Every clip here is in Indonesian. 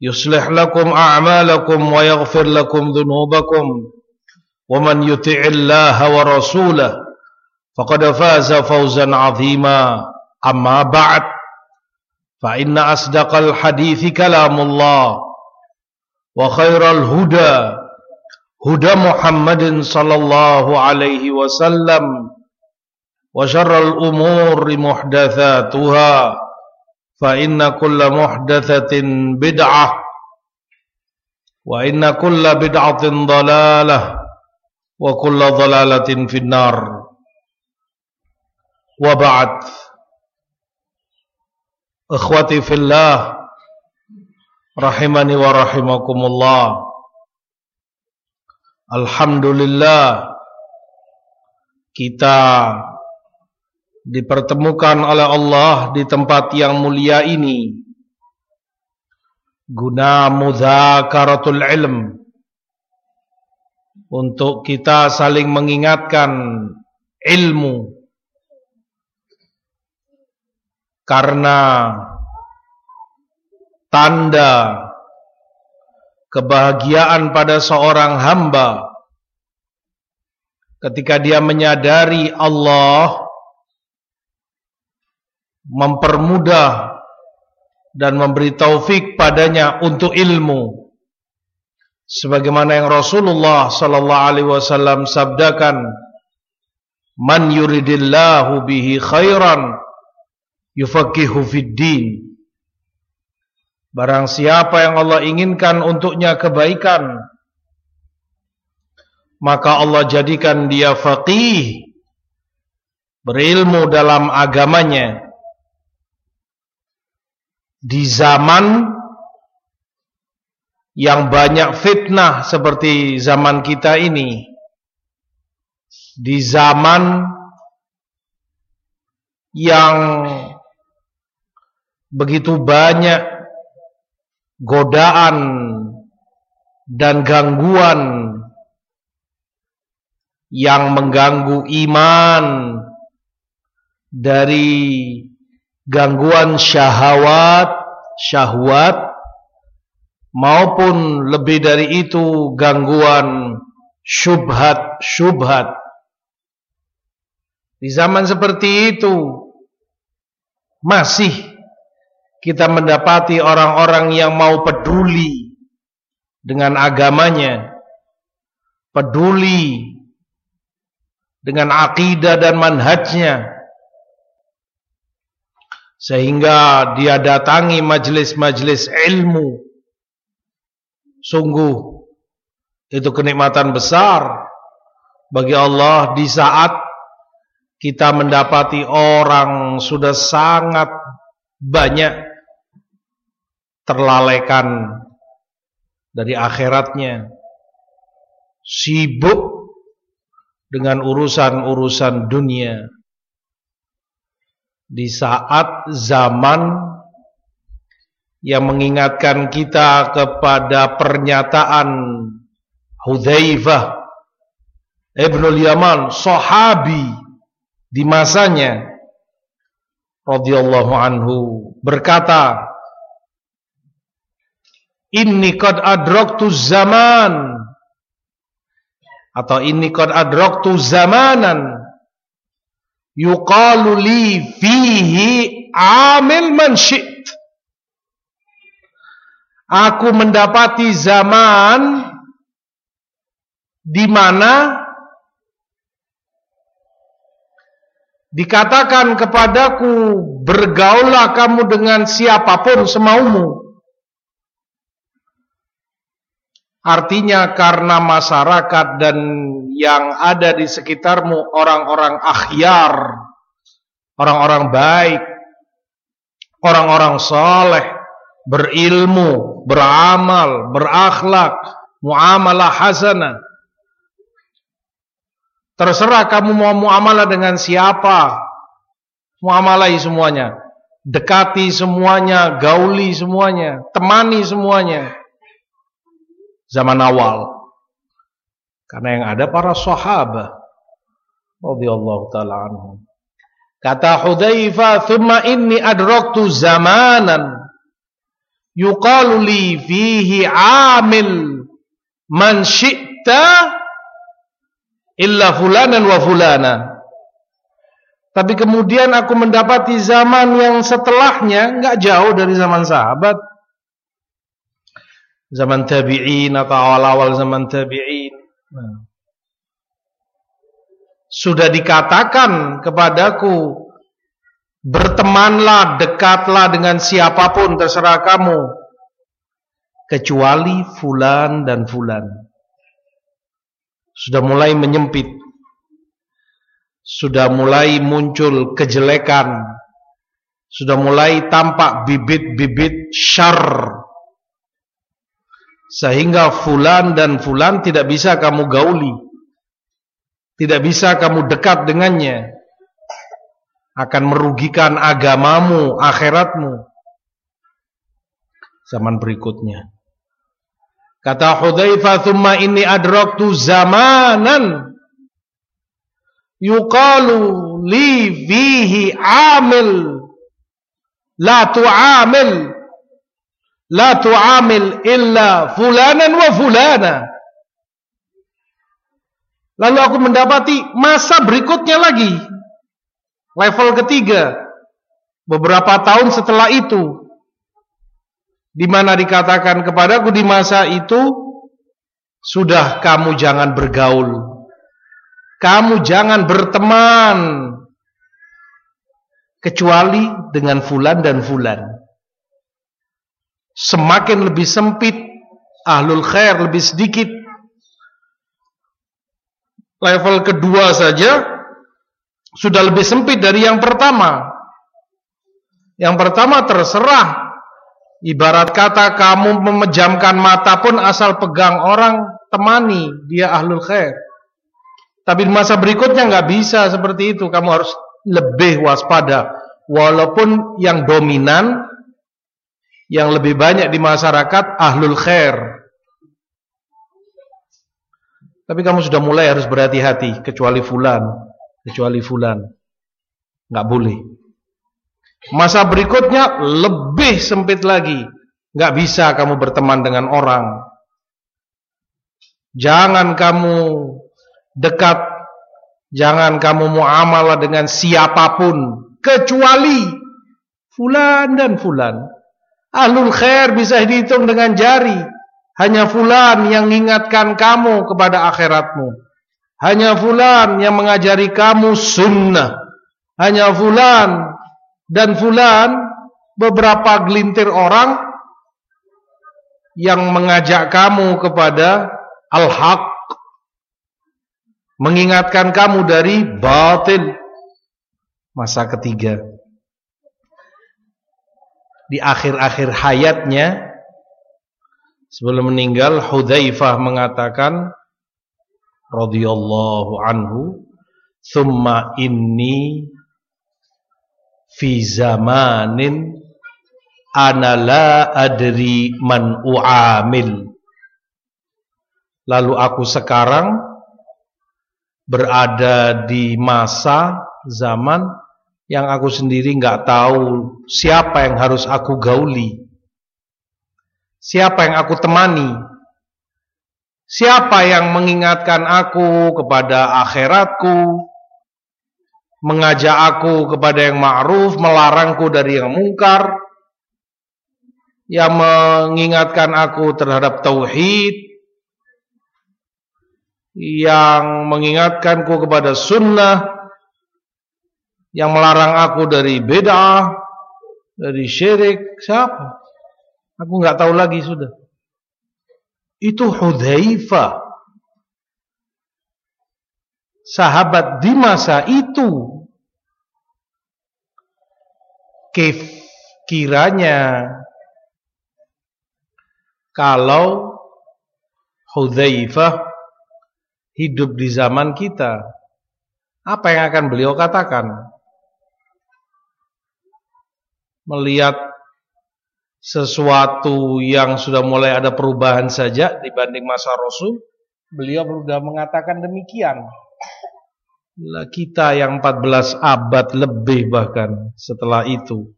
يصلح لكم أعمالكم ويغفر لكم ذنوبكم. ومن يطع الله ورسوله فقد فاز فوزا عظيما. أما بعد فإن أصدق الحديث كلام الله وخير الهدى هدى محمد صلى الله عليه وسلم وشر الأمور محدثاتها. فإن كل محدثة بدعة وإن كل بدعة ضلالة وكل ضلالة في النار. وبعد إخوتي في الله رحمني ورحمكم الله. الحمد لله kita dipertemukan oleh Allah di tempat yang mulia ini. Guna muzakaratul ilm. Untuk kita saling mengingatkan ilmu. Karena tanda kebahagiaan pada seorang hamba. Ketika dia menyadari Allah mempermudah dan memberi taufik padanya untuk ilmu. Sebagaimana yang Rasulullah sallallahu alaihi wasallam sabdakan man yuridillahu bihi khairan yufaqihu fid barang siapa yang Allah inginkan untuknya kebaikan maka Allah jadikan dia faqih berilmu dalam agamanya di zaman yang banyak fitnah seperti zaman kita ini di zaman yang begitu banyak godaan dan gangguan yang mengganggu iman dari gangguan syahwat, syahwat maupun lebih dari itu gangguan syubhat-syubhat. Di zaman seperti itu masih kita mendapati orang-orang yang mau peduli dengan agamanya, peduli dengan akidah dan manhajnya sehingga dia datangi majlis-majlis ilmu. Sungguh itu kenikmatan besar bagi Allah di saat kita mendapati orang sudah sangat banyak terlalaikan dari akhiratnya. Sibuk dengan urusan-urusan dunia di saat zaman yang mengingatkan kita kepada pernyataan Hudzaifah Ibnul Yaman sahabi di masanya radhiyallahu anhu berkata Inni qad adraktu zaman atau inni qad adraktu zamanan yuqalu li fihi amil man syi't Aku mendapati zaman di mana Dikatakan kepadaku bergaullah kamu dengan siapa pun semaumu. Artinya karena masyarakat dan yang ada di sekitarmu orang-orang akhyar, orang-orang baik, orang-orang soleh, berilmu, beramal, berakhlak, muamalah hasanah. Terserah kamu mau muamalah dengan siapa. Muamalai semuanya. Dekati semuanya, gauli semuanya, temani semuanya. Zaman awal. Karena yang ada para sahabat radhiyallahu taala anhum. Kata Hudzaifah, "Tsumma inni adraktu zamanan yuqalu li fihi 'amil man syi'ta illa fulanan wa fulana. Tapi kemudian aku mendapati zaman yang setelahnya nggak jauh dari zaman sahabat. Zaman tabi'in atau awal-awal zaman tabi'in. Nah. Sudah dikatakan kepadaku bertemanlah, dekatlah dengan siapa pun terserah kamu. Kecuali fulan dan fulan. Sudah mulai menyempit. Sudah mulai muncul kejelekan. Sudah mulai tampak bibit-bibit syar sehingga fulan dan fulan tidak bisa kamu gauli. Tidak bisa kamu dekat dengannya. Akan merugikan agamamu akhiratmu. Zaman berikutnya. Kata Hudzaifah, "Tsumma inni adraktu zamanan yuqalu li fihi amil. La tu'amil la tu'amil illa fulanan wa fulana." Lalu aku mendapati masa berikutnya lagi. Level ketiga. Beberapa tahun setelah itu di mana dikatakan kepadaku di masa itu sudah kamu jangan bergaul. Kamu jangan berteman kecuali dengan fulan dan fulan. Semakin lebih sempit ahlul khair lebih sedikit. Level kedua saja sudah lebih sempit dari yang pertama. Yang pertama terserah Ibarat kata kamu memejamkan mata pun asal pegang orang temani dia ahlul khair. Tapi di masa berikutnya nggak bisa seperti itu. Kamu harus lebih waspada. Walaupun yang dominan, yang lebih banyak di masyarakat ahlul khair. Tapi kamu sudah mulai harus berhati-hati. Kecuali fulan, kecuali fulan, nggak boleh. Masa berikutnya lebih sempit lagi. Gak bisa kamu berteman dengan orang. Jangan kamu dekat. Jangan kamu muamalah dengan siapa pun. Kecuali fulan dan fulan. Ahlul khair bisa dihitung dengan jari. Hanya fulan yang mengingatkan kamu kepada akhiratmu. Hanya fulan yang mengajari kamu sunnah. Hanya fulan dan fulan beberapa gelintir orang yang mengajak kamu kepada al-haq mengingatkan kamu dari batil masa ketiga di akhir-akhir hayatnya sebelum meninggal Hudzaifah mengatakan radhiyallahu anhu thumma inni fi zamanin ana la adri man uamil. Lalu aku sekarang berada di masa zaman yang aku sendiri nggak tahu siapa yang harus aku gauli, siapa yang aku temani, siapa yang mengingatkan aku kepada akhiratku, mengajak aku kepada yang ma'ruf, melarangku dari yang mungkar, yang mengingatkan aku terhadap tauhid, yang mengingatkanku kepada sunnah yang melarang aku dari bid'ah dari syirik siapa? Aku nggak tahu lagi sudah. Itu Hudzaifah. Sahabat di masa itu. Kif kiranya kalau Hudzaifah hidup di zaman kita, apa yang akan beliau katakan? Melihat sesuatu yang sudah mulai ada perubahan saja dibanding masa Rasul, beliau sudah mengatakan demikian. Kita yang 14 abad lebih bahkan setelah itu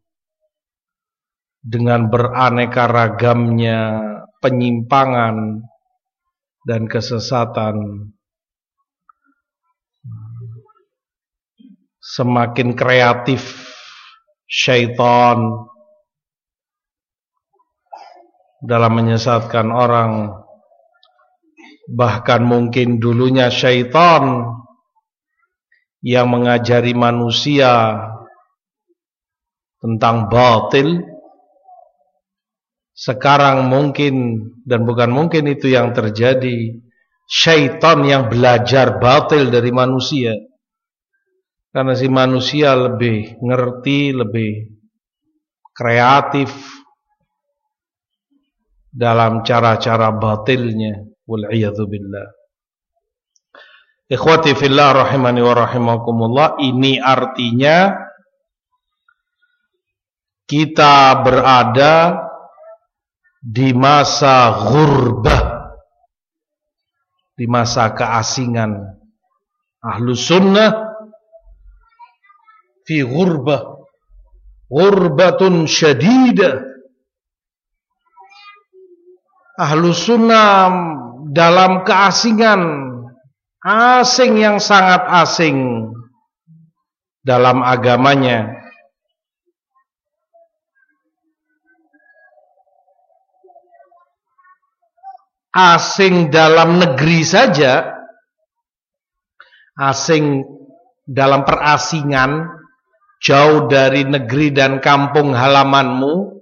dengan beraneka ragamnya penyimpangan dan kesesatan semakin kreatif syaitan dalam menyesatkan orang. Bahkan mungkin dulunya syaitan yang mengajari manusia tentang batil. Sekarang mungkin dan bukan mungkin itu yang terjadi syaitan yang belajar batil dari manusia karena si manusia lebih ngerti, lebih kreatif dalam cara-cara batilnya. Wal'iyadzubillah. Ikhwati fillah rahimani wa rahimakumullah. Ini artinya kita berada di masa ghurbah. Di masa keasingan. Ahlu sunnah fi ghurbah ghurbatun syadidah ahlu sunnah dalam keasingan asing yang sangat asing dalam agamanya. Asing dalam negeri saja asing dalam perasingan jauh dari negeri dan kampung halamanmu,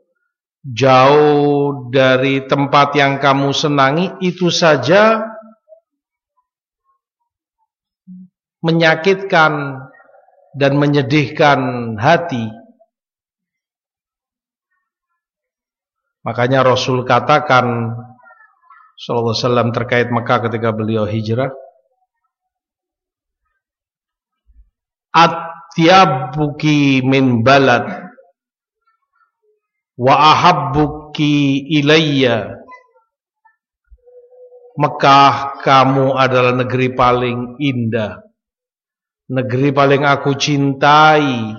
jauh dari tempat yang kamu senangi, itu saja menyakitkan dan menyedihkan hati. Makanya Rasul katakan sallallahu alaihi wasallam terkait Mekah ketika beliau hijrah, atyabuki min balad. Wa ahabbuki ilayya. Mekah kamu adalah negeri paling indah. Negeri paling aku cintai.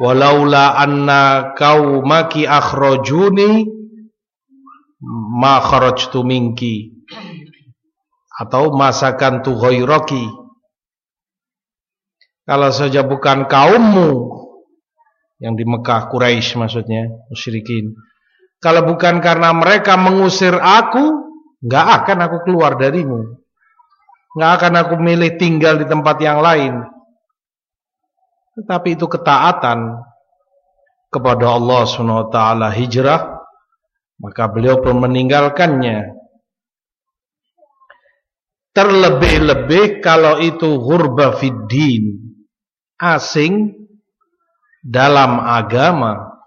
Walaula anna qaumaki akhrajuni ma kharajtu minki. Atau masakan tu ghairaki kalau saja bukan kaummu yang di Mekah Quraisy maksudnya musyrikin. Kalau bukan karena mereka mengusir aku, nggak akan aku keluar darimu. Nggak akan aku milih tinggal di tempat yang lain. Tetapi itu ketaatan kepada Allah Subhanahu wa taala hijrah, maka beliau pun meninggalkannya. Terlebih-lebih kalau itu ghurba fid din asing dalam agama,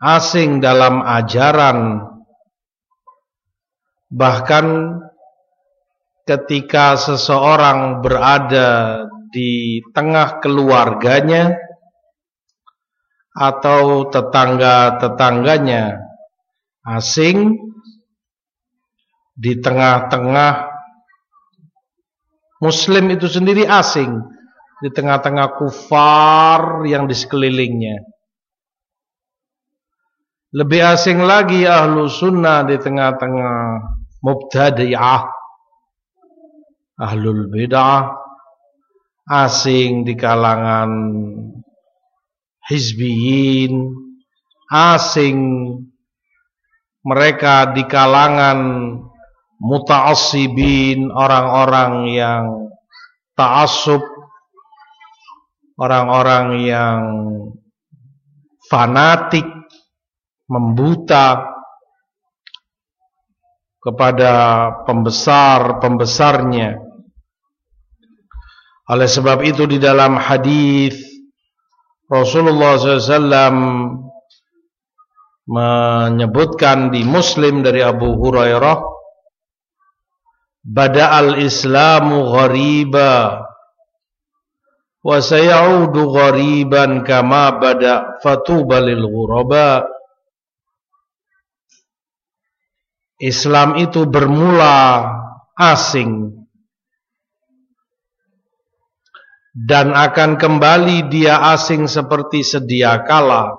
asing dalam ajaran, bahkan ketika seseorang berada di tengah keluarganya atau tetangga-tetangganya asing di tengah-tengah Muslim itu sendiri asing. Di tengah-tengah kufar yang di sekelilingnya. Lebih asing lagi ahlu sunnah di tengah-tengah mubtadi'ah, ahlul bid'ah, asing di kalangan hizbiyin, asing mereka di kalangan muta'assibin, orang-orang yang ta'assub, orang-orang yang fanatik, membuta kepada pembesar-pembesarnya. Oleh sebab itu di dalam hadis Rasulullah SAW menyebutkan di Muslim dari Abu Hurairah Bada'al Islamu ghariba. Wa sayaudu ghariban kama bada' fatuba lil ghuraba. Islam itu bermula asing dan akan kembali dia asing seperti sedia kala.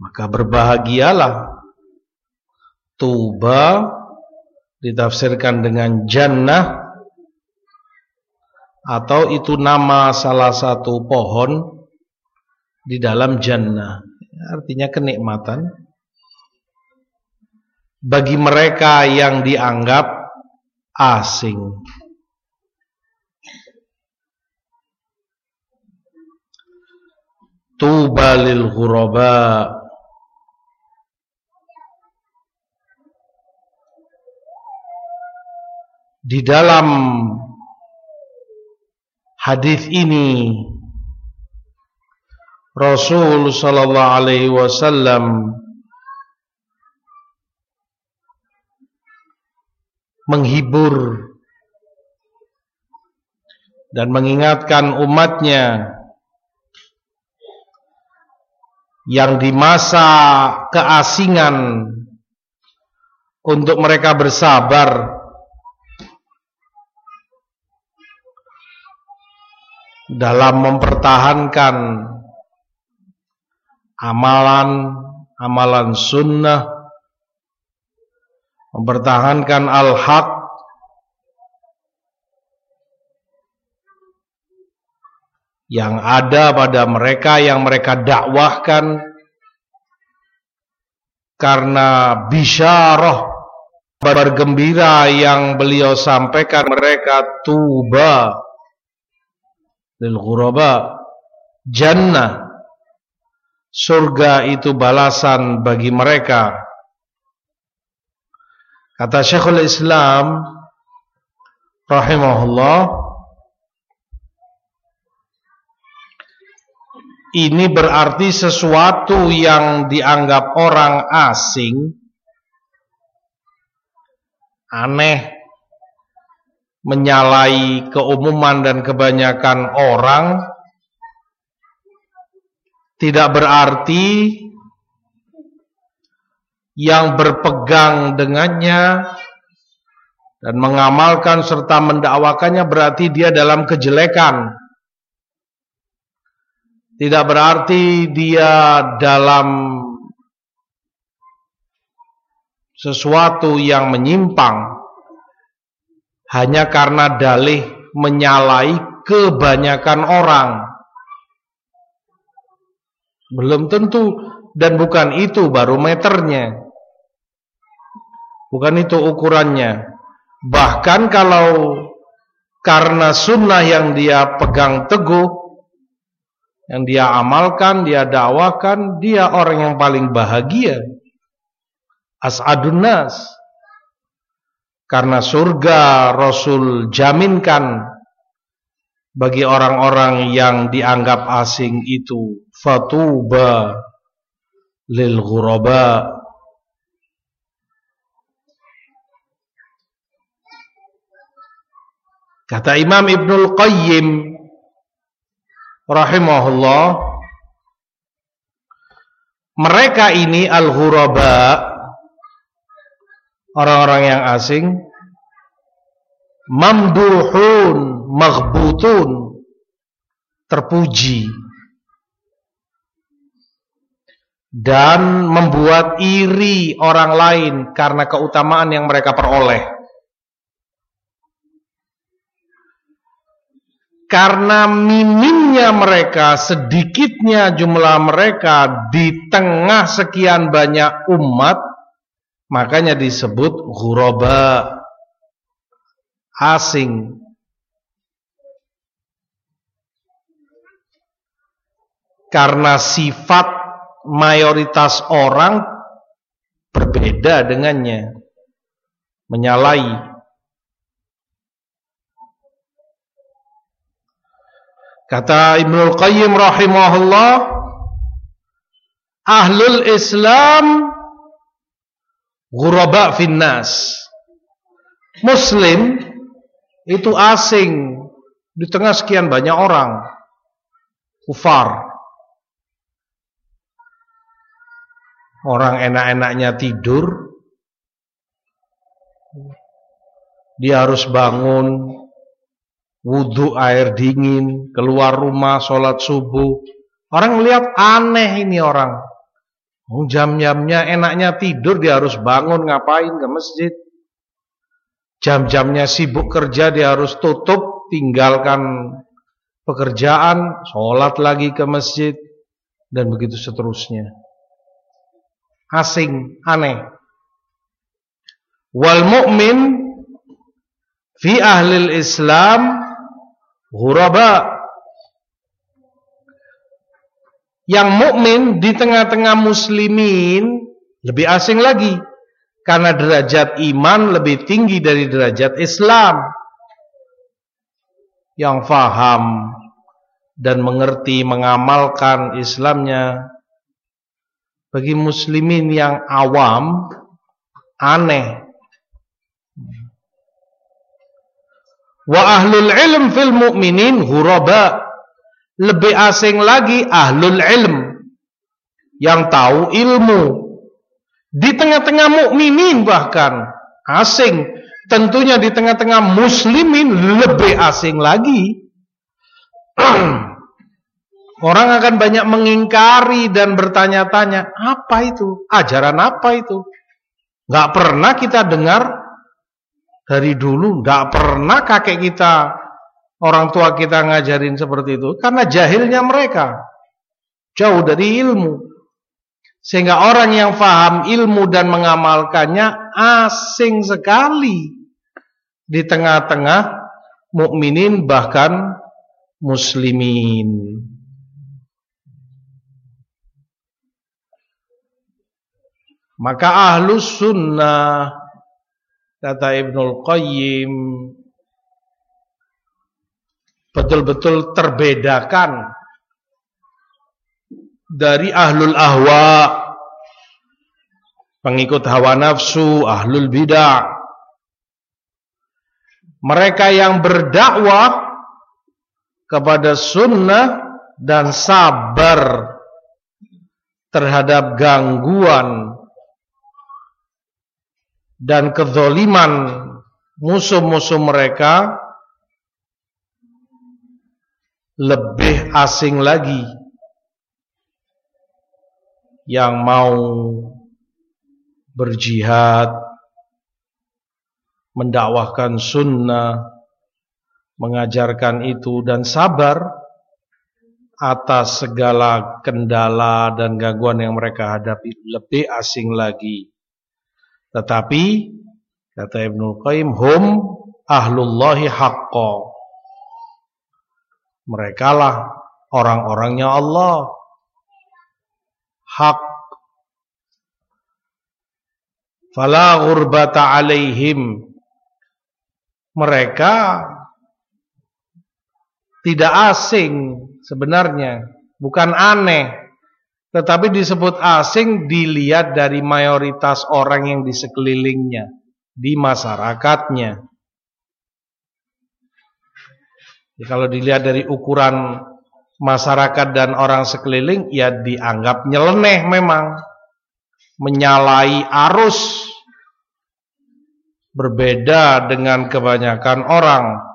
Maka berbahagialah. Tuba ditafsirkan dengan jannah atau itu nama salah satu pohon di dalam jannah. Artinya kenikmatan. Bagi mereka yang dianggap asing. Tuba lil ghuraba Di dalam hadis ini Rasul sallallahu alaihi wasallam menghibur dan mengingatkan umatnya yang di masa keasingan untuk mereka bersabar dalam mempertahankan amalan amalan sunnah mempertahankan al-haq yang ada pada mereka yang mereka dakwahkan karena bisyarah bergembira yang beliau sampaikan mereka tuba lil jannah. Surga itu balasan bagi mereka. Kata Syekhul Islam rahimahullah ini berarti sesuatu yang dianggap orang asing aneh menyalahi keumuman dan kebanyakan orang tidak berarti yang berpegang dengannya dan mengamalkan serta mendakwakannya berarti dia dalam kejelekan. Tidak berarti dia dalam sesuatu yang menyimpang hanya karena dalih menyalai kebanyakan orang. Belum tentu dan bukan itu barometernya. Bukan itu ukurannya. Bahkan kalau karena sunnah yang dia pegang teguh, yang dia amalkan, dia dakwakan, dia orang yang paling bahagia. As'adun nas. Karena surga Rasul jaminkan bagi orang-orang yang dianggap asing itu fatuba lil ghuraba. Kata Imam Ibnul Qayyim rahimahullah mereka ini al-ghuraba orang-orang yang asing. Mamduhun maghbutun. Terpuji. Dan membuat iri orang lain karena keutamaan yang mereka peroleh. Karena minimnya mereka, sedikitnya jumlah mereka di tengah sekian banyak umat, makanya disebut ghuraba. Asing. Karena sifat mayoritas orang berbeda dengannya. Menyalahi. Kata Ibnu Qayyim rahimahullah ahlul Islam ghuraba finnas. Muslim itu asing di tengah sekian banyak orang. Kufar. Orang enak-enaknya tidur. Dia harus bangun Wudhu air dingin Keluar rumah sholat subuh. Orang melihat aneh ini orang Jam-jamnya enaknya tidur Dia harus bangun ngapain ke masjid Jam-jamnya sibuk kerja Dia harus tutup Tinggalkan pekerjaan Sholat lagi ke masjid Dan begitu seterusnya asing, aneh. Wal mu'min fi ahli Islam ghuraba. Yang mukmin di tengah-tengah muslimin lebih asing lagi. Karena derajat iman lebih tinggi dari derajat Islam. Yang faham dan mengerti mengamalkan Islamnya. Bagi muslimin yang awam aneh. Wa ahlul ilm fil mu'minin ghuraba lebih asing lagi ahlul ilm. Yang tahu ilmu. Di tengah-tengah mukminin bahkan. Asing. Tentunya di tengah-tengah muslimin lebih asing lagi. Orang akan banyak mengingkari dan bertanya-tanya, apa itu? Ajaran apa itu? Gak pernah kita dengar dari dulu, gak pernah kakek kita, orang tua kita ngajarin seperti itu. Karena jahilnya mereka, jauh dari ilmu. Sehingga orang yang faham ilmu dan mengamalkannya asing sekali di tengah-tengah mukminin bahkan muslimin. Maka ahlus sunnah kata Ibnul Qayyim betul-betul terbedakan dari ahlul ahwa pengikut hawa nafsu, ahlul bidah. Mereka yang berdakwah kepada sunnah dan sabar terhadap gangguan dan kezoliman musuh-musuh mereka lebih asing lagi yang mau berjihad mendakwahkan sunnah mengajarkan itu dan sabar atas segala kendala dan gangguan yang mereka hadapi lebih asing lagi tetapi kata Ibnu Qayyim hum ahlullahi haqqa. Mereka lah orang-orangnya Allah. Hak. Fala ghurbata alaihim. Mereka tidak asing sebenarnya, bukan aneh tetapi disebut asing dilihat dari mayoritas orang yang di sekelilingnya, di masyarakatnya. Ya, kalau dilihat dari ukuran masyarakat dan orang sekeliling, ya dianggap nyeleneh memang, menyalahi arus. berbeda dengan kebanyakan orang.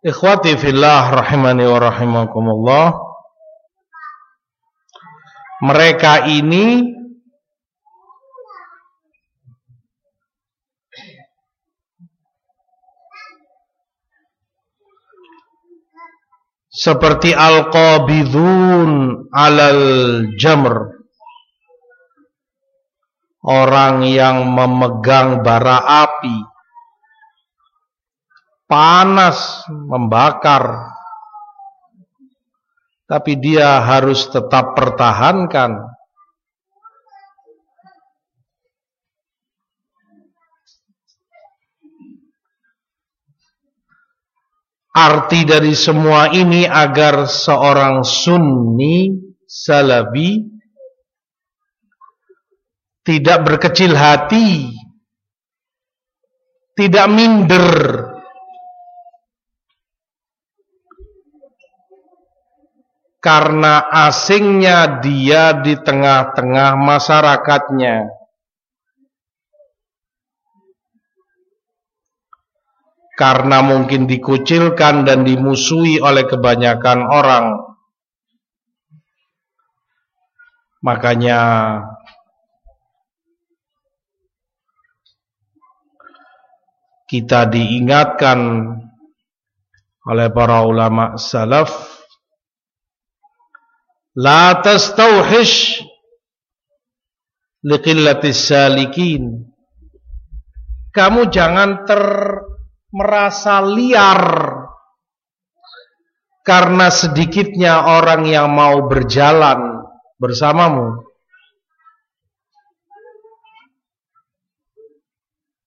Ikhwati fillah rahimani wa rahimakumullah. Mereka ini seperti al-qabidhun alal jamr. Orang yang memegang bara api panas membakar. Tapi dia harus tetap pertahankan. Arti dari semua ini agar seorang sunni salafi tidak berkecil hati, tidak minder karena asingnya dia di tengah-tengah masyarakatnya. Karena mungkin dikucilkan dan dimusuhi oleh kebanyakan orang. Makanya kita diingatkan oleh para ulama salaf La tastauhish liqillatis salikin. Kamu jangan ter merasa liar karena sedikitnya orang yang mau berjalan bersamamu.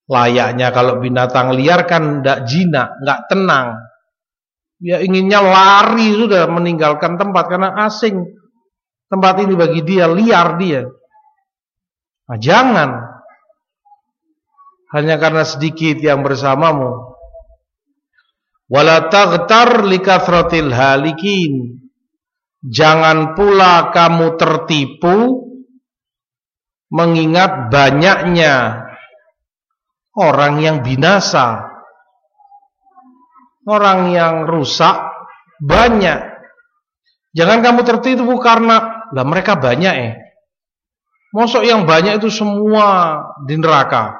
Layaknya kalau binatang liar kan tidak jinak, nggak tenang. Ya inginnya lari sudah meninggalkan tempat karena asing. Tempat ini bagi dia liar dia. Nah, jangan hanya karena sedikit yang bersamamu. Wala taghtar likathratil halikin. Jangan pula kamu tertipu mengingat banyaknya orang yang binasa orang yang rusak banyak. Jangan kamu tertipu karena lah mereka banyak eh. Mosok yang banyak itu semua di neraka.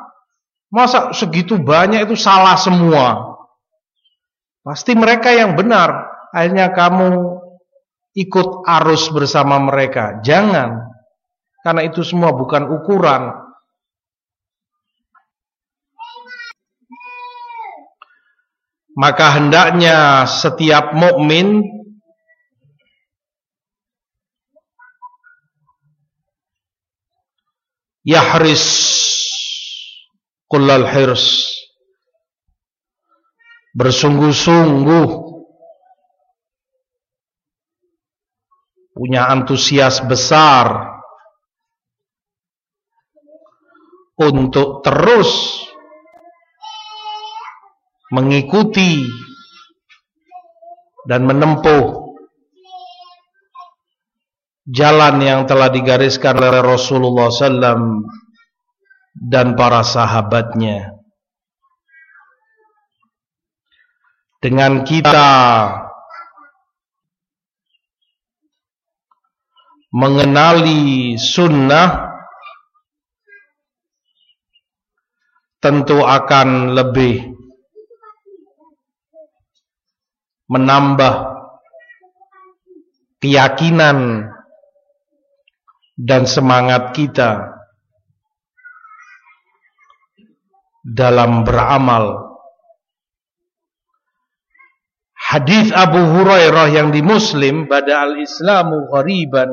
Masa segitu banyak itu salah semua. Pasti mereka yang benar. Akhirnya kamu ikut arus bersama mereka. Jangan. Karena itu semua bukan ukuran maka hendaknya setiap mukmin yahris kullal hirs. Bersungguh-sungguh punya antusias besar untuk terus mengikuti dan menempuh jalan yang telah digariskan oleh Rasulullah SAW dan para sahabatnya. Dengan kita mengenali sunnah tentu akan lebih menambah keyakinan dan semangat kita dalam beramal. Hadis Abu Hurairah yang di Muslim pada al-Islamu ghariban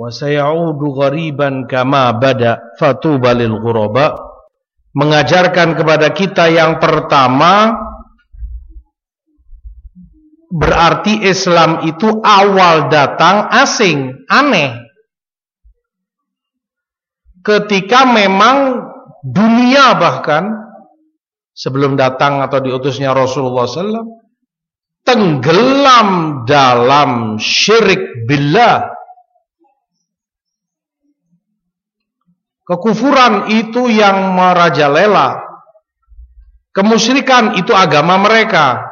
wa sayaudu ghariban kama bada fatuba lil ghuraba mengajarkan kepada kita yang pertama Berarti Islam itu awal datang asing, aneh. ketika memang dunia bahkan sebelum datang atau diutusnya Rasulullah SAW tenggelam dalam syirik billah. Kekufuran itu yang merajalela. Kemusyrikan itu agama mereka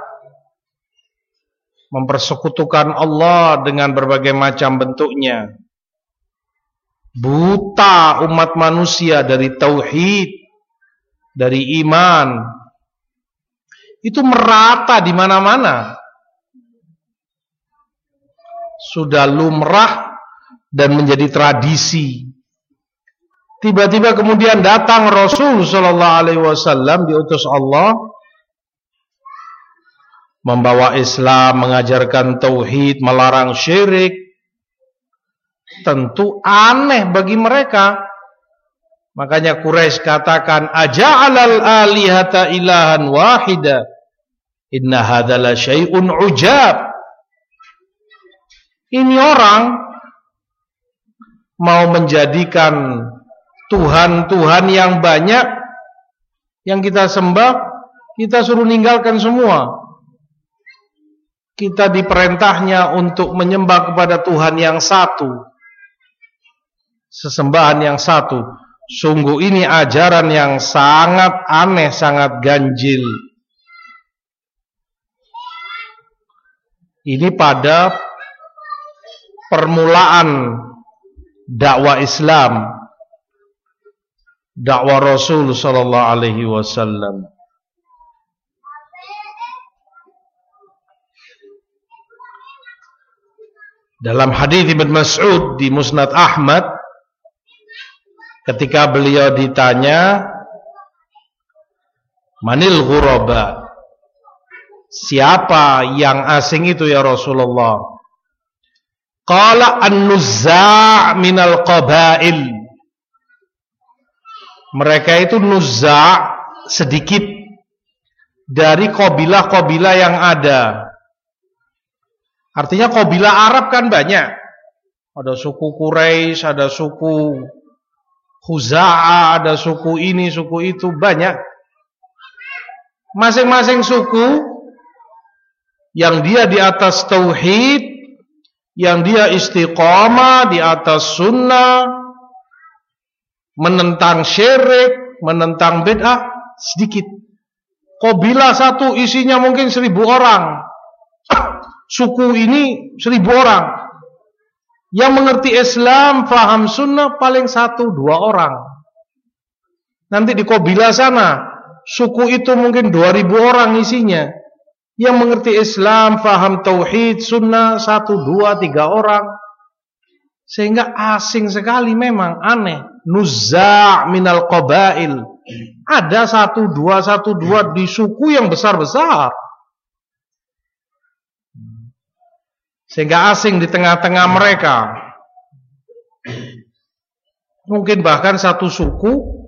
mempersekutukan Allah dengan berbagai macam bentuknya buta umat manusia dari tauhid, dari iman, itu merata di mana-mana. Sudah lumrah dan menjadi tradisi. Tiba-tiba kemudian datang Rasul Sallallahu Alaihi Wasallam diutus Allah membawa Islam, mengajarkan tauhid, melarang syirik, tentu aneh bagi mereka. Makanya Quraisy katakan aja'alal alihata ilahan wahida. Inna hadzal syai'un ujab. Ini orang mau menjadikan Tuhan-Tuhan yang banyak yang kita sembah, kita suruh ninggalkan semua. Kita diperintahnya untuk menyembah kepada Tuhan yang satu sesembahan yang satu. Sungguh ini ajaran yang sangat aneh, sangat ganjil. Ini pada permulaan dakwah Islam, dakwah Rasul sallallahu alaihi wasallam. Dalam hadis Ibn Mas'ud di Musnad Ahmad ketika beliau ditanya Manil ghuraba Siapa yang asing itu ya Rasulullah? Qala an-nuzza' minal qabail. Mereka itu nuzza' sedikit dari kabilah-kabilah yang ada Artinya kabilah Arab kan banyak Ada suku Quraisy, ada suku Khuza'ah, ada suku ini, suku itu, banyak. Masing-masing suku yang dia di atas tauhid, yang dia istiqamah di atas sunnah, menentang syirik, menentang bid'ah, sedikit. Kabilah satu isinya mungkin seribu orang. Suku ini seribu orang. Yang mengerti Islam, faham sunnah paling satu dua orang. Nanti di Kobila sana, suku itu mungkin dua ribu orang isinya. Yang mengerti Islam, faham tauhid, sunnah satu dua tiga orang. Sehingga asing sekali memang aneh. Nuzza' minal qabail. Ada satu dua satu dua di suku yang besar-besar. Sehingga asing di tengah-tengah mereka. Mungkin bahkan satu suku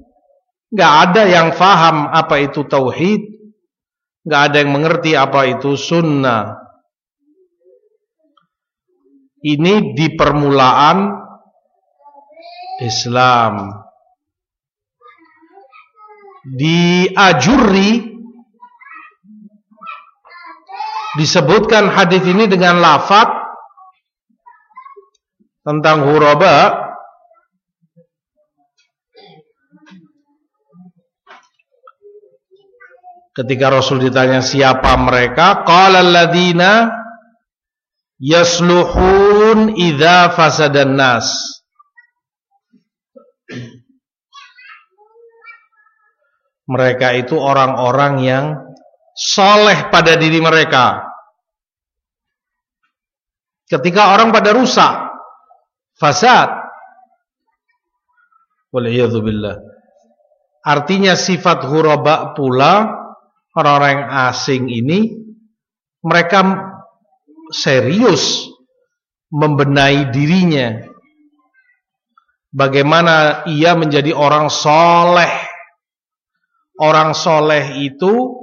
nggak ada yang faham apa itu tauhid, nggak ada yang mengerti apa itu sunnah. Ini di permulaan Islam. Di Ajuri disebutkan hadis ini dengan lafaz tentang huraba Ketika Rasul ditanya siapa mereka, qala alladziina yasluhun idza fasadan nas. Mereka itu orang-orang yang soleh pada diri mereka. Ketika orang pada rusak, fasad, billah. Artinya sifat huraba pula orang-orang asing ini mereka serius membenahi dirinya. Bagaimana ia menjadi orang soleh. Orang soleh itu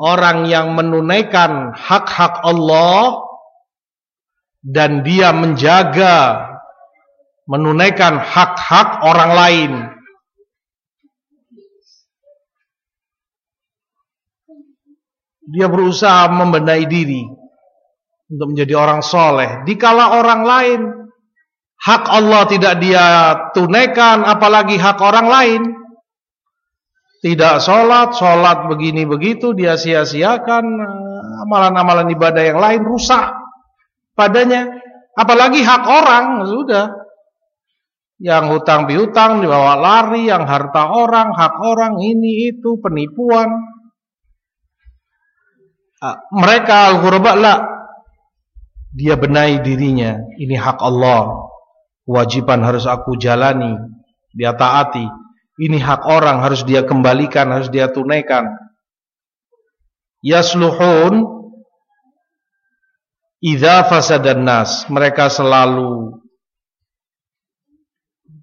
orang yang menunaikan hak-hak Allah dan dia menjaga menunaikan hak-hak orang lain. Dia berusaha membenahi diri untuk menjadi orang soleh. Dikala orang lain hak Allah tidak dia tunaikan, apalagi hak orang lain. Tidak sholat, sholat begini begitu dia sia-siakan amalan-amalan ibadah yang lain rusak padanya. Apalagi hak orang sudah yang hutang piutang dibawa lari, yang harta orang, hak orang ini itu penipuan. Ah, mereka al-ghuraba dia benahi dirinya, ini hak Allah. Kewajiban harus aku jalani, dia taati. Ini hak orang harus dia kembalikan, harus dia tunaikan. Yasluhun idza fasadan nas, mereka selalu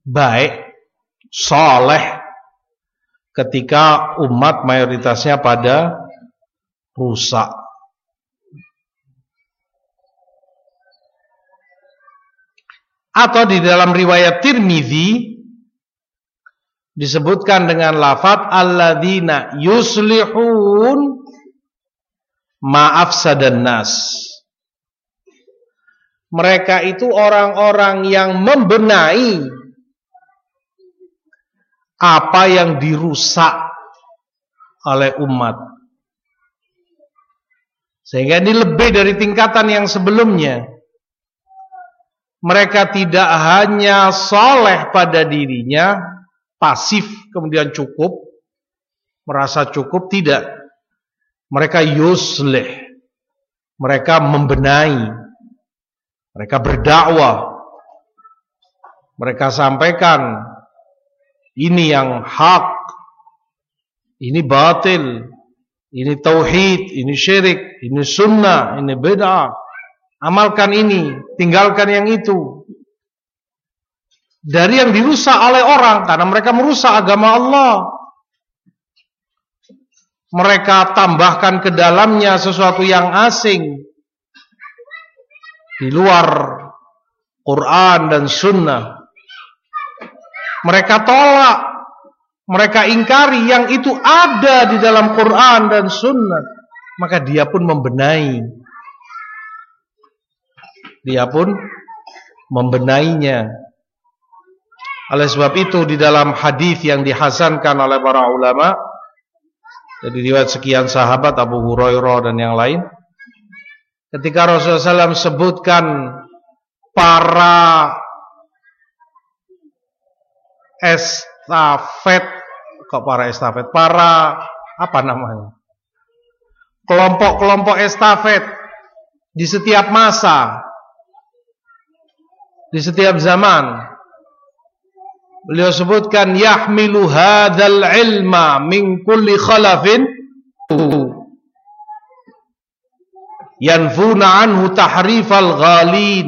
baik, soleh ketika umat mayoritasnya pada rusak. Atau di dalam riwayat Tirmizi disebutkan dengan lafaz alladzina yuslihun ma'af sadan nas. Mereka itu orang-orang yang membenahi apa yang dirusak oleh umat. Sehingga ini lebih dari tingkatan yang sebelumnya. Mereka tidak hanya soleh pada dirinya, pasif kemudian cukup, merasa cukup, tidak. Mereka yusleh, mereka membenahi, mereka berdakwah, mereka sampaikan ini yang hak, ini batil, ini tauhid, ini syirik, ini sunnah, ini bid'ah. Amalkan ini, tinggalkan yang itu. Dari yang dirusak oleh orang karena mereka merusak agama Allah. Mereka tambahkan ke dalamnya sesuatu yang asing di luar Quran dan Sunnah. Mereka tolak, mereka ingkari yang itu ada di dalam Quran dan Sunnah. Maka dia pun membenahi dia pun membenainya. Oleh sebab itu di dalam hadis yang dihasankan oleh para ulama jadi riwayat sekian sahabat Abu Hurairah dan yang lain ketika Rasulullah SAW sebutkan para estafet kok para estafet para apa namanya kelompok-kelompok estafet di setiap masa di setiap zaman. Beliau sebutkan yahmilu hadzal ilma min kulli khalafin yanfuna anhu tahrifal ghalin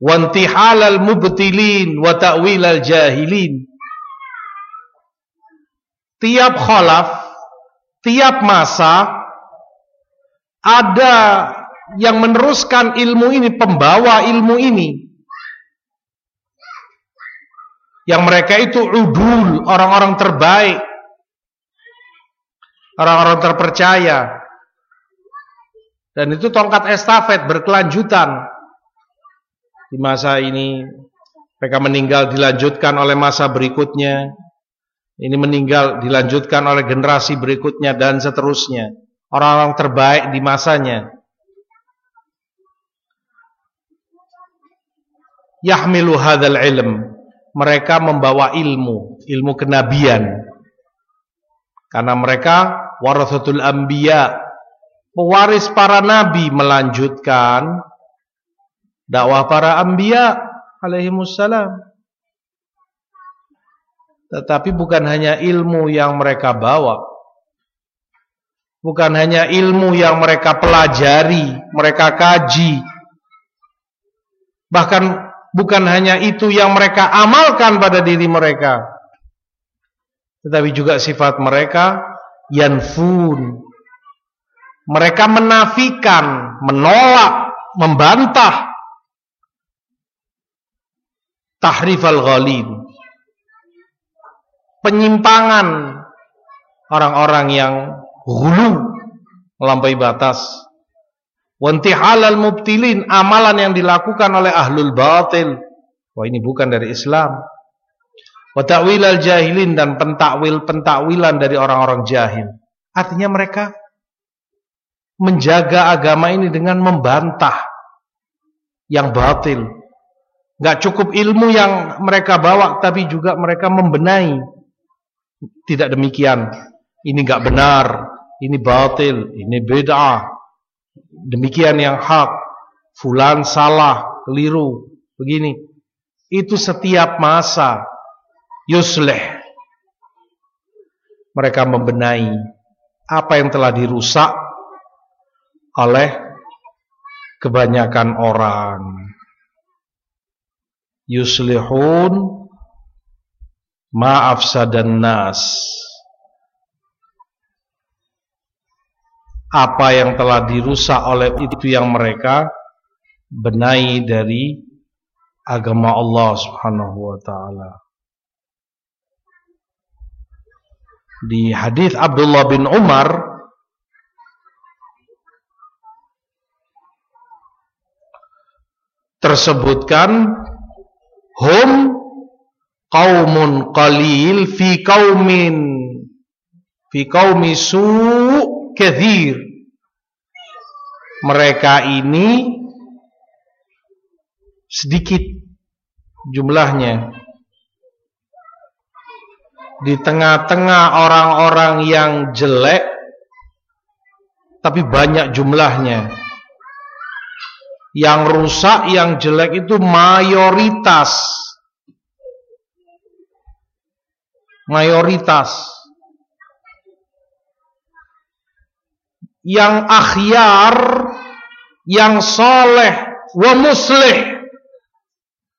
wa intihalal mubtilin wa ta'wilal jahilin. Tiap khalaf, tiap masa ada yang meneruskan ilmu ini, pembawa ilmu ini. Yang mereka itu udul, orang-orang terbaik. Orang-orang terpercaya. Dan itu tongkat estafet berkelanjutan. Di masa ini mereka meninggal dilanjutkan oleh masa berikutnya. Ini meninggal dilanjutkan oleh generasi berikutnya dan seterusnya. Orang-orang terbaik di masanya. yahmilu hadzal ilm mereka membawa ilmu ilmu kenabian. Karena mereka warathatul anbiya pewaris para nabi melanjutkan dakwah para anbiya alaihi wassalam tetapi bukan hanya ilmu yang mereka bawa. Bukan hanya ilmu yang mereka pelajari mereka kaji. Bahkan bukan hanya itu yang mereka amalkan pada diri mereka tetapi juga sifat mereka yanfun. Mereka menafikan menolak membantah tahrifal ghalin penyimpangan orang-orang yang hulu melampaui batas halal mubtilin amalan yang dilakukan oleh ahlul batil. Wah ini bukan dari Islam. Wa al jahilin dan pentakwil-pentakwilan dari orang-orang jahil. Artinya mereka menjaga agama ini dengan membantah yang batil. Gak cukup ilmu yang mereka bawa tapi juga mereka membenahi. Tidak demikian. Ini gak benar. Ini batil. Ini beda demikian yang hak. Fulan salah keliru begini. Itu setiap masa. Yusleh mereka membenahi apa yang telah dirusak oleh kebanyakan orang. Yuslihun ma'afsadan nas apa yang telah dirusak oleh itu yang mereka benahi dari agama Allah Subhanahu wa taala. Di hadis Abdullah bin Umar tersebutkan hum qaumun qalil fi qaumin fi qaumi su' kathir. Mereka ini sedikit jumlahnya. Di tengah-tengah orang-orang yang jelek tapi banyak jumlahnya. Yang rusak yang jelek itu mayoritas. Mayoritas yang akhyar, yang soleh, wa muslih.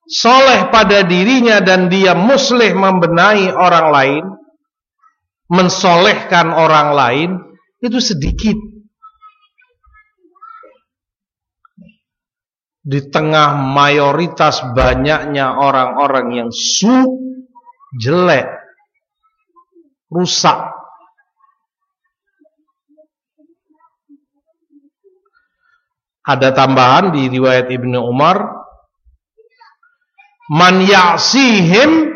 Soleh pada dirinya dan dia muslih membenahi orang lain, mensolehkan orang lain, itu sedikit. Di tengah mayoritas banyaknya orang-orang yang su, jelek, rusak, Ada tambahan di riwayat Ibnu Umar Man ya'sihim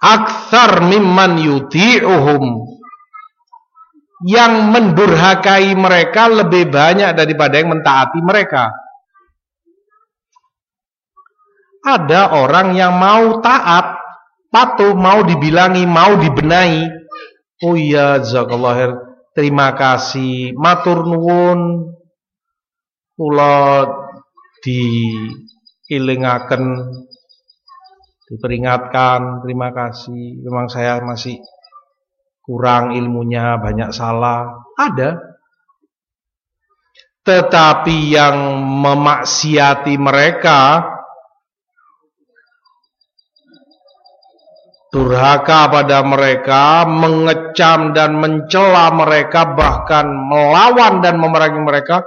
akthar mimman yuti'uhum. Yang mendurhakai mereka lebih banyak daripada yang mentaati mereka. Ada orang yang mau taat Patuh, mau dibilangi, mau dibenahi. Oh iya, jazakallah Terima kasih. Matur nuwun kula diilingaken diperingatkan terima kasih. Memang saya masih kurang ilmunya banyak salah. Ada. Tetapi yang memaksiati mereka durhaka pada mereka mengecam dan mencela mereka bahkan melawan dan memerangi mereka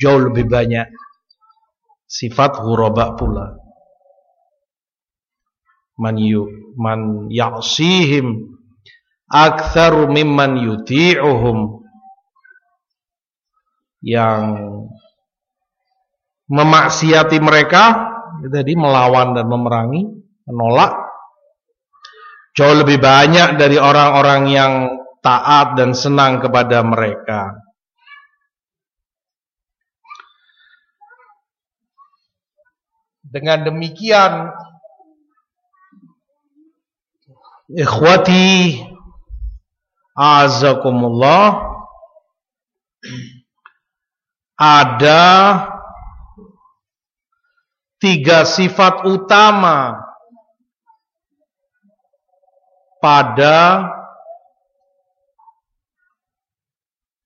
jauh lebih banyak sifat huraba pula. Man yu man ya'sihim aktsaru mimman yuti'uhum. Yang memaksiati mereka jadi melawan dan memerangi menolak. Jauh lebih banyak dari orang-orang yang taat dan senang kepada mereka Dengan demikian ikhwati azakumullah ada tiga sifat utama pada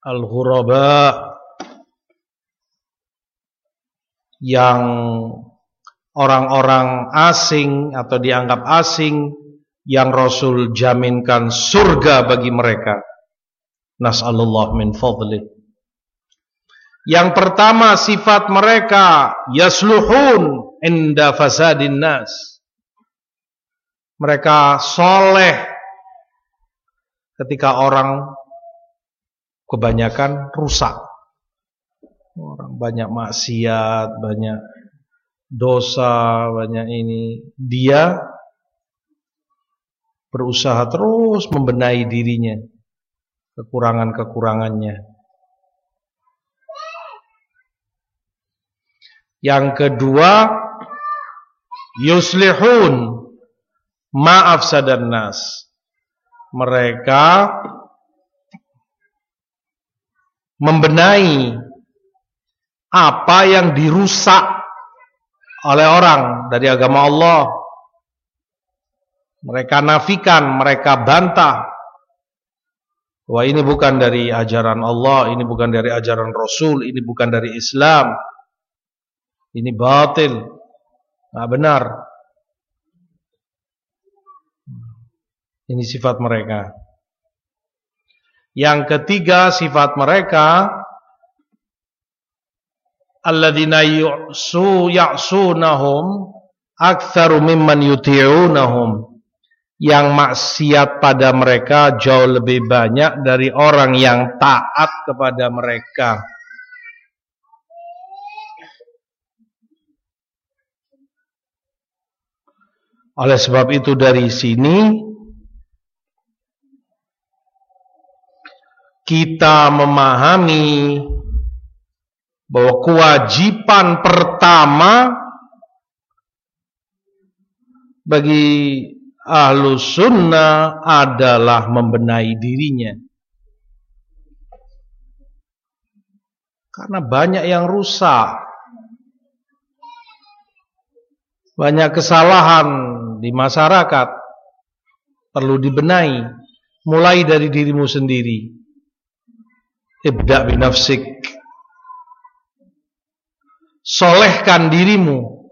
al-ghuraba yang orang-orang asing atau dianggap asing yang Rasul jaminkan surga bagi mereka. Nas'alullah min fadli. Yang pertama sifat mereka yasluhun inda fasadin nas. mereka soleh ketika orang kebanyakan rusak. Orang banyak maksiat, banyak dosa, banyak ini. Dia berusaha terus membenahi dirinya, kekurangan-kekurangannya. Yang kedua, yuslihun maaf sadar nas. Mereka membenahi apa yang dirusak oleh orang dari agama Allah. Mereka nafikan, mereka bantah. Wah ini bukan dari ajaran Allah, ini bukan dari ajaran Rasul, ini bukan dari Islam. Ini batil. Nah, benar. Ini sifat mereka. Yang ketiga sifat mereka alladzina yu'su ya'sunahum aktsaru mimman yuti'unahum yang maksiat pada mereka jauh lebih banyak dari orang yang taat kepada mereka. Oleh sebab itu dari sini kita memahami bahwa kewajiban pertama bagi ahlu sunnah adalah membenahi dirinya. Karena banyak yang rusak. Banyak kesalahan di masyarakat perlu dibenahi mulai dari dirimu sendiri. Ibda binafsik. Solehkan dirimu.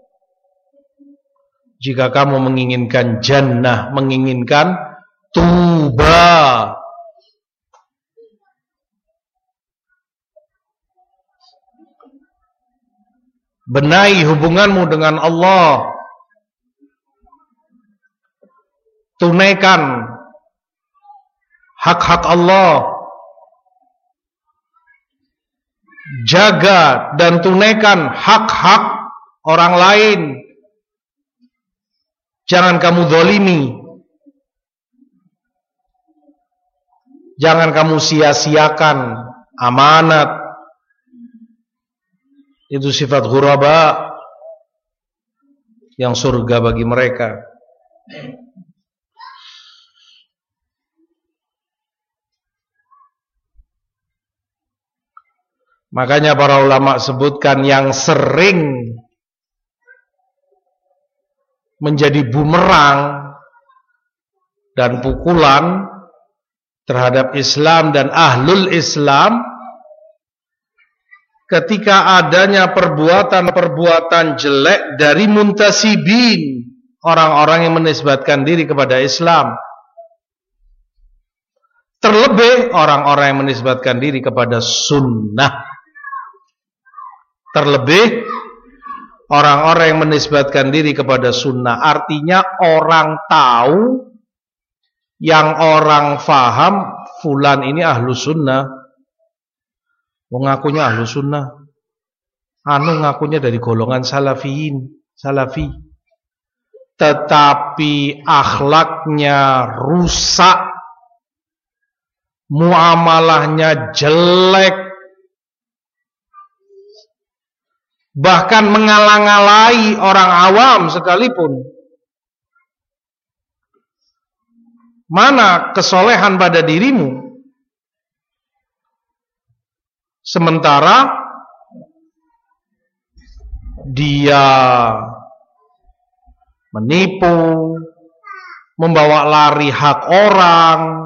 Jika kamu menginginkan jannah, menginginkan tuba. Benahi hubunganmu dengan Allah. tunaikan hak-hak Allah jaga dan tunaikan hak-hak orang lain. Jangan kamu dolimi jangan kamu sia-siakan amanat. Itu sifat ghuraba yang surga bagi mereka Makanya para ulama sebutkan yang sering menjadi bumerang dan pukulan terhadap Islam dan ahlul Islam ketika adanya perbuatan-perbuatan jelek dari muntasibin orang-orang yang menisbatkan diri kepada Islam. Terlebih orang-orang yang menisbatkan diri kepada sunnah Terlebih orang-orang yang menisbatkan diri kepada sunnah. Artinya orang tahu yang orang faham fulan ini ahlu sunnah. Mengakunya ahlu sunnah. Anu ngakunya dari golongan salafiyin, salafi. Tetapi akhlaknya rusak. Muamalahnya jelek bahkan mengalang-alai orang awam sekalipun. Mana kesolehan pada dirimu? Sementara dia menipu, membawa lari hak orang,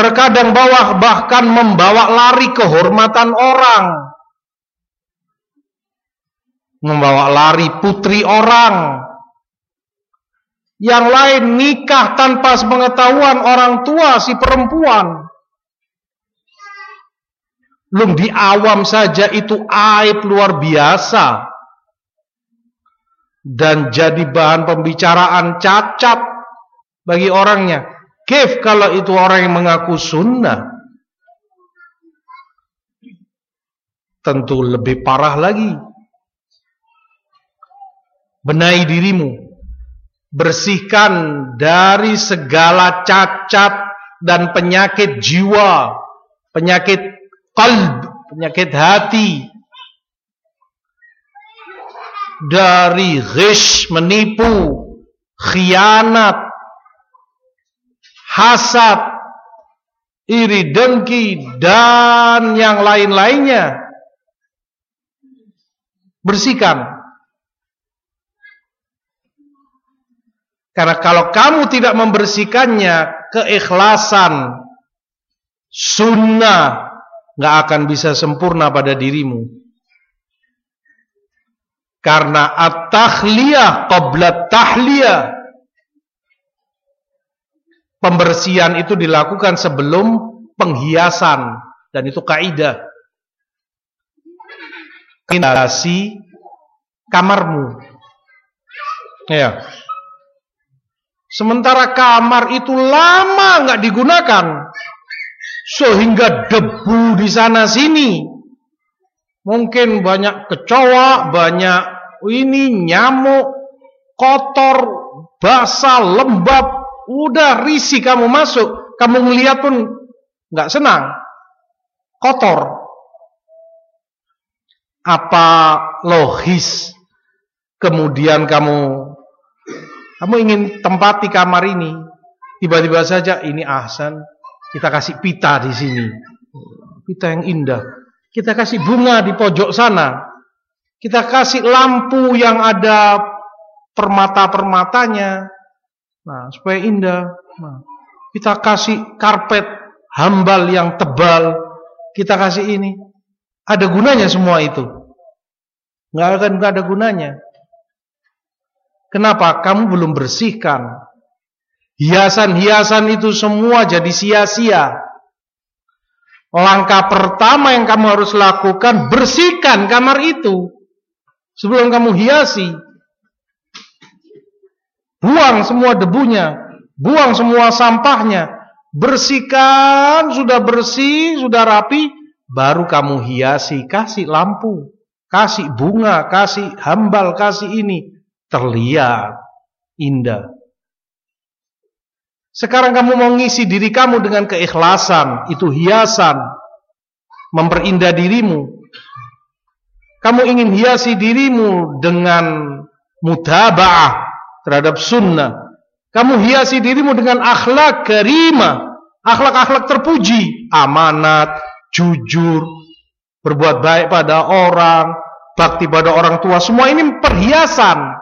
Terkadang bawah bahkan membawa lari kehormatan orang. Membawa lari putri orang. Yang lain nikah tanpa sepengetahuan orang tua si perempuan. Belum di awam saja itu aib luar biasa. dan jadi bahan pembicaraan cacat bagi orangnya. Kif kalau itu orang yang mengaku sunnah. Tentu lebih parah lagi. Benahi dirimu. Bersihkan dari segala cacat dan penyakit jiwa, penyakit kalb, penyakit hati. Dari ghish, menipu, khianat, hasad, iri dengki, dan yang lain-lainnya. Bersihkan. Karena kalau kamu tidak membersihkannya, keikhlasan, sunnah, nggak akan bisa sempurna pada dirimu. Karena at-tahliyah qabla tahliyah. Pembersihan itu dilakukan sebelum penghiasan dan itu kaidah. Kindasi kamarmu. Ya. Sementara kamar itu lama nggak digunakan, sehingga debu di sana sini, mungkin banyak kecoa, banyak ini nyamuk, kotor, basah, lembab, udah risih kamu masuk, kamu ngeliat pun nggak senang, kotor. Apa logis kemudian kamu kamu ingin tempati kamar ini, tiba-tiba saja ini ahsan, kita kasih pita di sini. Pita yang indah. Kita kasih bunga di pojok sana. Kita kasih lampu yang ada permata-permatanya. Nah, supaya indah. Nah, kita kasih karpet hambal yang tebal. Kita kasih ini. Ada gunanya semua itu. Nggak akan nggak ada gunanya. Kenapa? Kamu belum bersihkan. Hiasan-hiasan itu semua jadi sia-sia. Langkah pertama yang kamu harus lakukan, bersihkan kamar itu. Sebelum kamu hiasi. Buang semua debunya. Buang semua sampahnya. Bersihkan, sudah bersih, sudah rapi. Baru kamu hiasi, kasih lampu. Kasih bunga, kasih hambal, kasih ini terlihat indah. Sekarang kamu mau ngisi diri kamu dengan keikhlasan, itu hiasan, memperindah dirimu. Kamu ingin hiasi dirimu dengan mutaba'ah terhadap sunnah. Kamu hiasi dirimu dengan akhlak karimah, akhlak-akhlak terpuji, amanat, jujur, berbuat baik pada orang, bakti pada orang tua, semua ini perhiasan.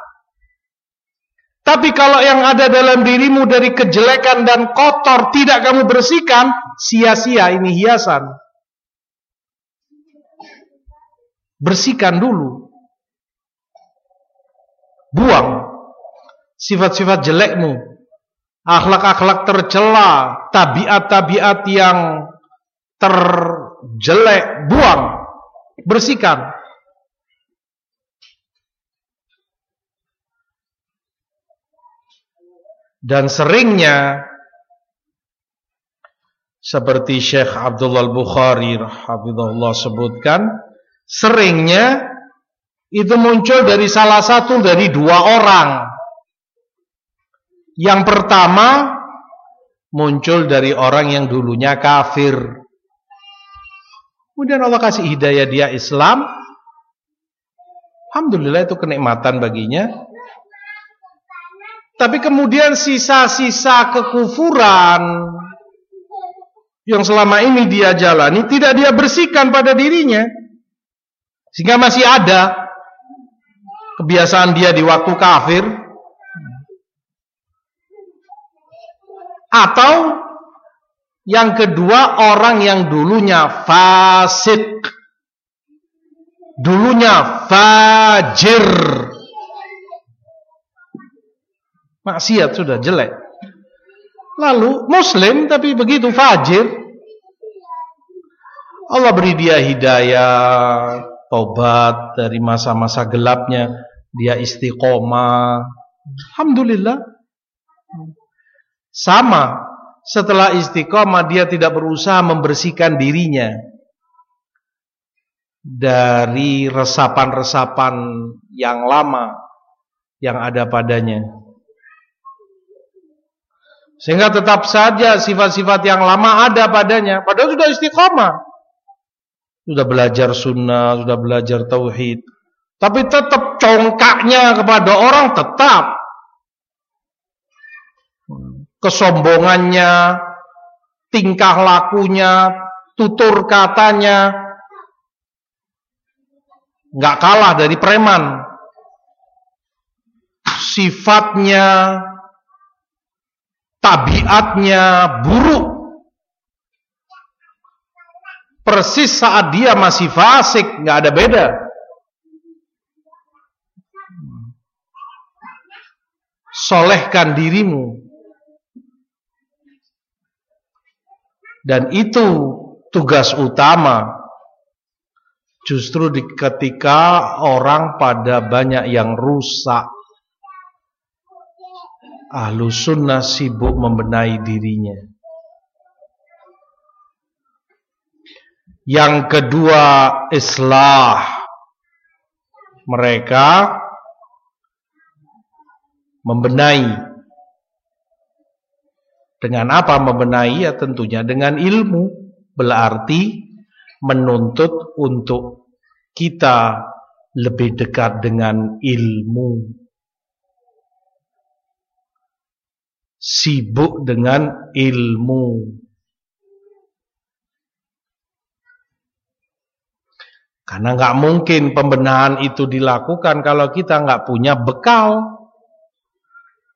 Tapi kalau yang ada dalam dirimu dari kejelekan dan kotor tidak kamu bersihkan, sia-sia ini hiasan. Bersihkan dulu. Buang sifat-sifat jelekmu, akhlak-akhlak tercela, tabiat-tabiat yang terjelek, buang. Bersihkan. Dan seringnya seperti Syekh Abdullah Al-Bukhari hafizahullah sebutkan, seringnya itu muncul dari salah satu dari dua orang. Yang pertama muncul dari orang yang dulunya kafir. Kemudian Allah kasih hidayah dia Islam. Alhamdulillah itu kenikmatan baginya. Tapi kemudian sisa-sisa kekufuran yang selama ini dia jalani tidak dia bersihkan pada dirinya. Sehingga masih ada kebiasaan dia di waktu kafir. Atau yang kedua orang yang dulunya fasik. Dulunya fajir Maksiat sudah jelek. Lalu muslim tapi begitu fajir. Allah beri dia hidayah, tobat dari masa-masa gelapnya. dia istiqomah. Alhamdulillah. Sama, setelah istiqomah dia tidak berusaha membersihkan dirinya dari resapan-resapan yang lama yang ada padanya. Sehingga tetap saja sifat-sifat yang lama ada padanya. Padahal sudah istiqomah. Sudah belajar sunnah, sudah belajar tauhid. Tapi tetap congkaknya kepada orang tetap. Kesombongannya, tingkah lakunya, tutur katanya. Nggak kalah dari preman. Sifatnya, tabiatnya buruk. Persis saat dia masih fasik, nggak ada beda. Solehkan dirimu. Dan itu tugas utama. Justru di ketika orang pada banyak yang rusak ahlu sunnah sibuk membenahi dirinya. Yang kedua islah mereka membenahi dengan apa membenahi ya tentunya dengan ilmu berarti menuntut untuk kita lebih dekat dengan ilmu sibuk dengan ilmu. Karena nggak mungkin pembenahan itu dilakukan kalau kita nggak punya bekal,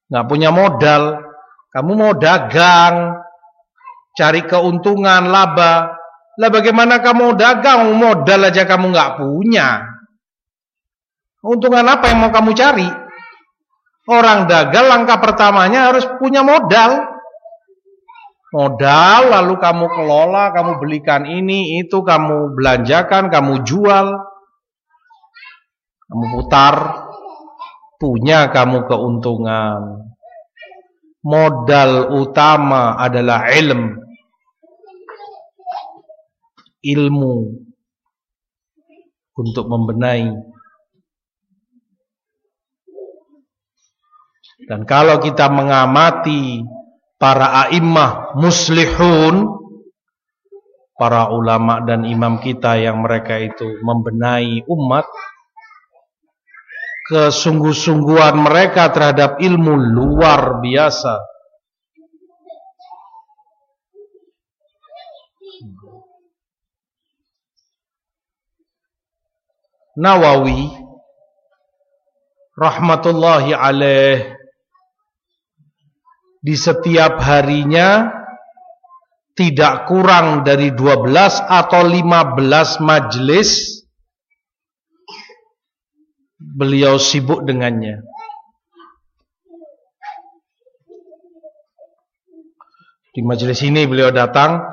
nggak punya modal. Kamu mau dagang, cari keuntungan, laba. Lah bagaimana kamu dagang, modal aja kamu nggak punya. Keuntungan apa yang mau kamu cari? Orang dagang langkah pertamanya harus punya modal. Modal lalu kamu kelola, kamu belikan ini, itu, kamu belanjakan, kamu jual. Kamu putar, punya kamu keuntungan. Modal utama adalah ilm. Ilmu untuk membenahi Dan kalau kita mengamati para a'immah muslihun, para ulama dan imam kita yang mereka itu membenahi umat, kesungguh-sungguhan mereka terhadap ilmu luar biasa. Nawawi rahmatullahi alaih di setiap harinya tidak kurang dari 12 atau 15 majelis beliau sibuk dengannya. Di majelis ini beliau datang,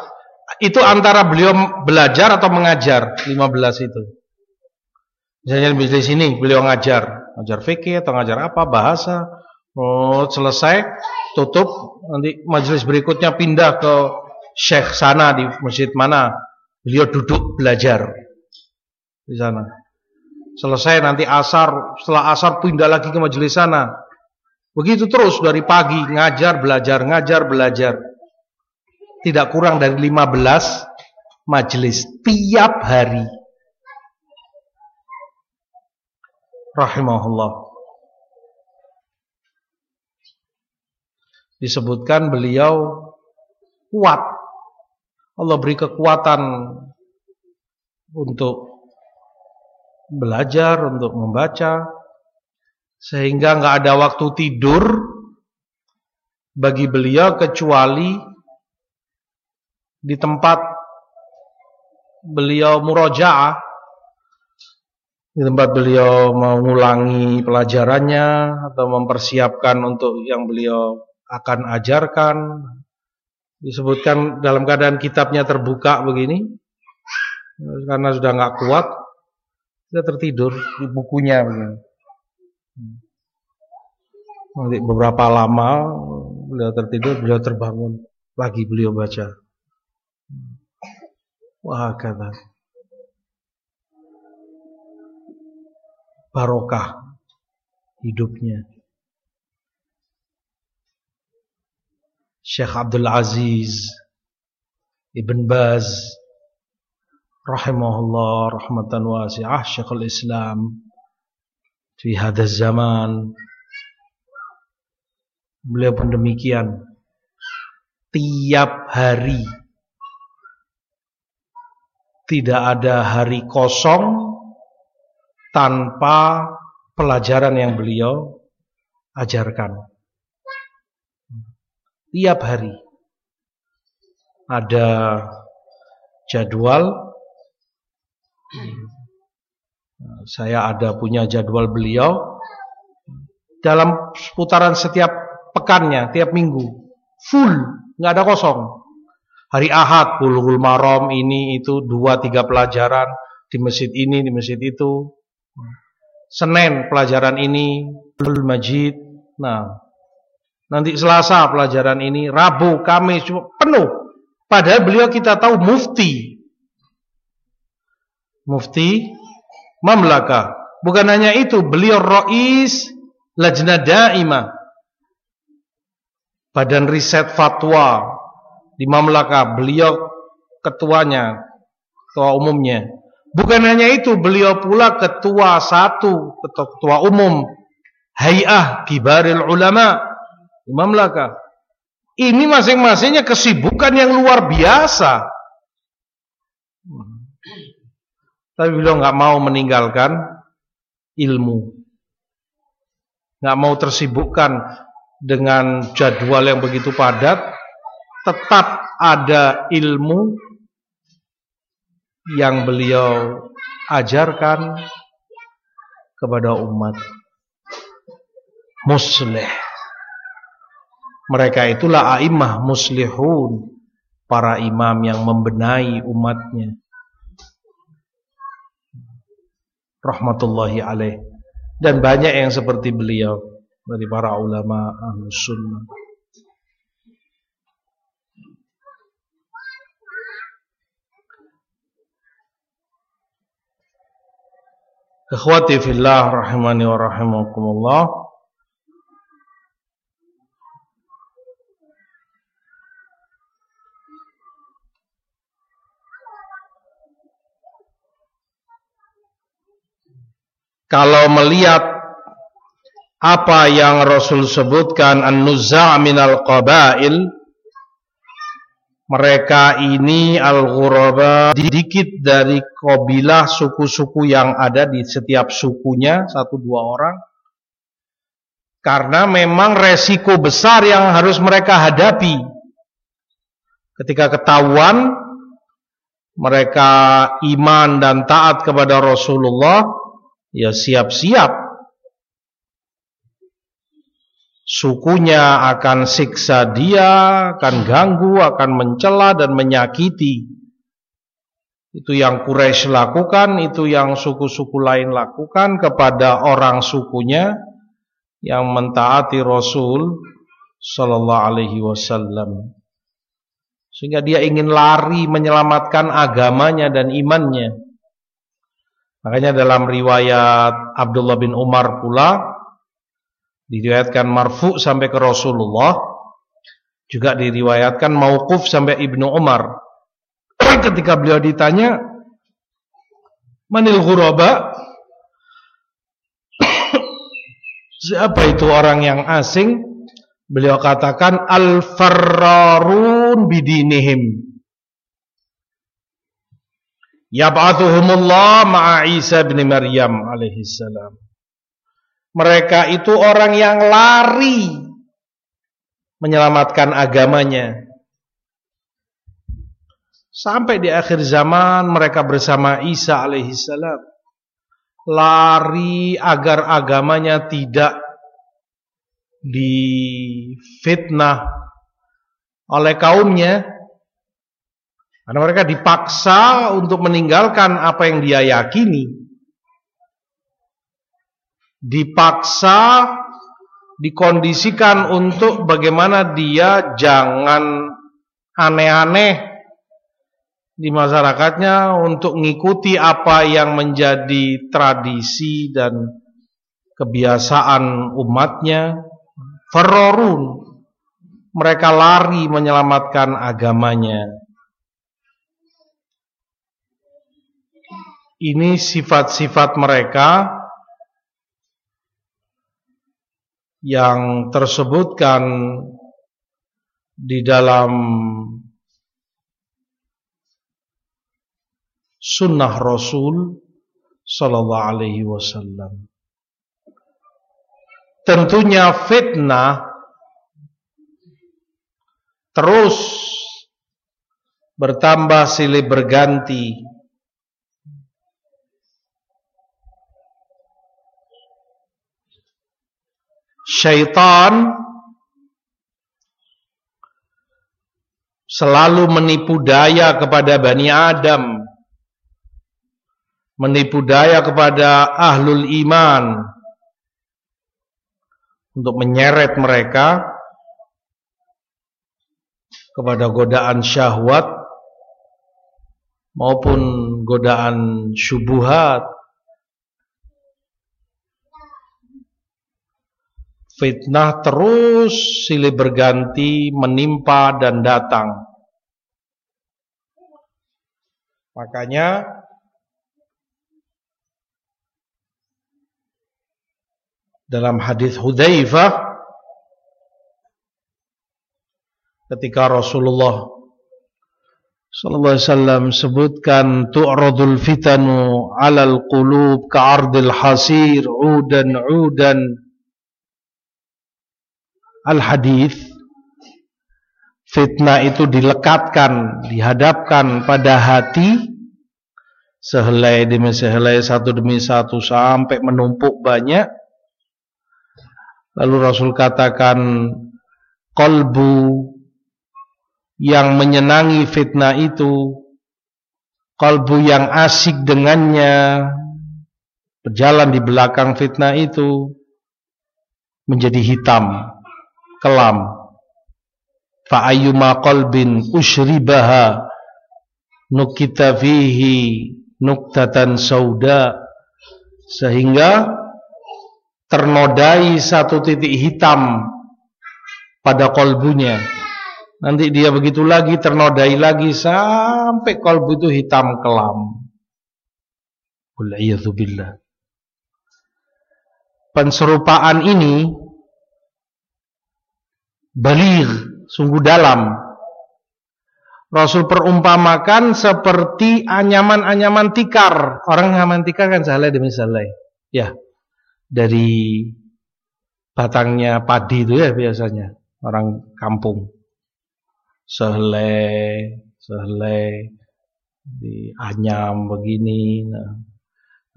itu antara beliau belajar atau mengajar 15 itu. Misalnya di majelis ini beliau ngajar, ngajar fikih atau ngajar apa, bahasa. Oh, selesai tutup nanti majelis berikutnya pindah ke syekh sana di masjid mana beliau duduk belajar di sana selesai nanti asar setelah asar pindah lagi ke majelis sana. Begitu terus dari pagi ngajar belajar ngajar belajar. Tidak kurang dari 15 majelis tiap hari. Rahimahullah. Disebutkan beliau kuat. Allah beri kekuatan untuk belajar, untuk membaca sehingga nggak ada waktu tidur bagi beliau kecuali di tempat beliau murojaah di tempat beliau mengulangi pelajarannya atau mempersiapkan untuk yang beliau akan ajarkan. Disebutkan dalam keadaan kitabnya terbuka begini karena sudah nggak kuat sudah tertidur di bukunya. Nanti beberapa lama beliau tertidur, beliau terbangun, lagi beliau baca. Wah kata barokah hidupnya. Syekh Abdul Aziz Ibn Baz rahimahullah rahmatan wasi'ah Syekhul Islam di hadaz zaman beliau pun demikian tiap hari tidak ada hari kosong tanpa pelajaran yang beliau ajarkan. Tiap hari ada jadwal. Saya ada punya jadwal beliau dalam putaran setiap pekannya, tiap minggu. Full, nggak ada kosong. Hari Ahad, Bulughul Maram ini itu dua tiga pelajaran di masjid ini, di masjid itu. Senin pelajaran ini, Bulughul Majid. Nah, nanti Selasa pelajaran ini, Rabu, Kamis penuh. Padahal beliau kita tahu mufti. Mufti Mamlaka. Bukan hanya itu, beliau Rais Lajnah Daimah. Badan riset fatwa di Mamlaka, beliau ketuanya, ketua umumnya. Bukan hanya itu, beliau pula ketua satu, ketua umum Hay'ah Kibaril Ulama di Mamlaka. Ini masing-masingnya kesibukan yang luar biasa. Tapi beliau nggak mau meninggalkan ilmu. nggak mau tersibukkan dengan jadwal yang begitu padat. Tetap ada ilmu yang beliau ajarkan kepada umat. Muslih. Mereka itulah a'immah muslihun. Para imam yang membenahi umatnya rahmatullahi alaih. Dan banyak yang seperti beliau dari para ulama ahlus sunnah. Ikhwati fillah rahimani wa rahimakumullah Kalau melihat apa yang Rasul sebutkan an-nuzza' minal qabail mereka ini al-ghuraba sedikit dari kabilah suku-suku yang ada di setiap sukunya satu dua orang. Karena memang resiko besar yang harus mereka hadapi. Ketika ketahuan mereka iman dan taat kepada Rasulullah ya siap-siap sukunya akan siksa dia, akan ganggu, akan mencela dan menyakiti. Itu yang Quraisy lakukan, itu yang suku-suku lain lakukan kepada orang sukunya yang mentaati Rasul sallallahu alaihi wasallam. Sehingga dia ingin lari menyelamatkan agamanya dan imannya. Makanya dalam riwayat Abdullah bin Umar pula Diriwayatkan marfu sampai ke Rasulullah. Juga diriwayatkan mauquf sampai Ibnu Umar. Ketika beliau ditanya, "Manil ghuraba?" Siapa itu orang yang asing? Beliau katakan al-farrarun bidinihim. Yab'athuhumullah ma'a Isa bin Maryam alaihi salam. Mereka itu orang yang lari menyelamatkan agamanya. Sampai di akhir zaman mereka bersama Isa alaihissalam lari agar agamanya tidak difitnah oleh kaumnya karena mereka dipaksa untuk meninggalkan apa yang dia yakini. Dipaksa dikondisikan untuk bagaimana dia jangan aneh-aneh di masyarakatnya untuk mengikuti apa yang menjadi tradisi dan kebiasaan umatnya. Farorun mereka lari menyelamatkan agamanya ini sifat-sifat mereka yang tersebutkan di dalam sunnah Rasul sallallahu alaihi wasallam. Tentunya fitnah terus bertambah silih berganti syaitan selalu menipu daya kepada Bani Adam menipu daya kepada ahlul iman untuk menyeret mereka kepada godaan syahwat maupun godaan syubuhat Fitnah terus silih berganti menimpa dan datang. Makanya dalam hadis Hudzaifah ketika Rasulullah sallallahu alaihi wasallam sebutkan tu'radul fitanu 'alal qulub ka'ardil hasir 'udan 'udan al-hadis fitnah itu dilekatkan, dihadapkan pada hati sehelai demi sehelai satu demi satu sampai menumpuk banyak. Lalu Rasul katakan kolbu yang menyenangi fitnah itu, kolbu yang asik dengannya, berjalan di belakang fitnah itu menjadi hitam kelam. Fa ayyuma qalbin ushribaha nukita fihi nuktatan sauda. Sehingga ternodai satu titik hitam pada kolbunya. Nanti dia begitu lagi ternodai lagi sampai kolbu itu hitam kelam. Billah. Penserupaan ini baligh, sungguh dalam. Rasul perumpamakan seperti anyaman-anyaman tikar. Orang anyaman tikar kan saleh demi saleh. Ya. Dari batangnya padi itu ya biasanya orang kampung. Sehelai, sehelai di anyam begini. Nah.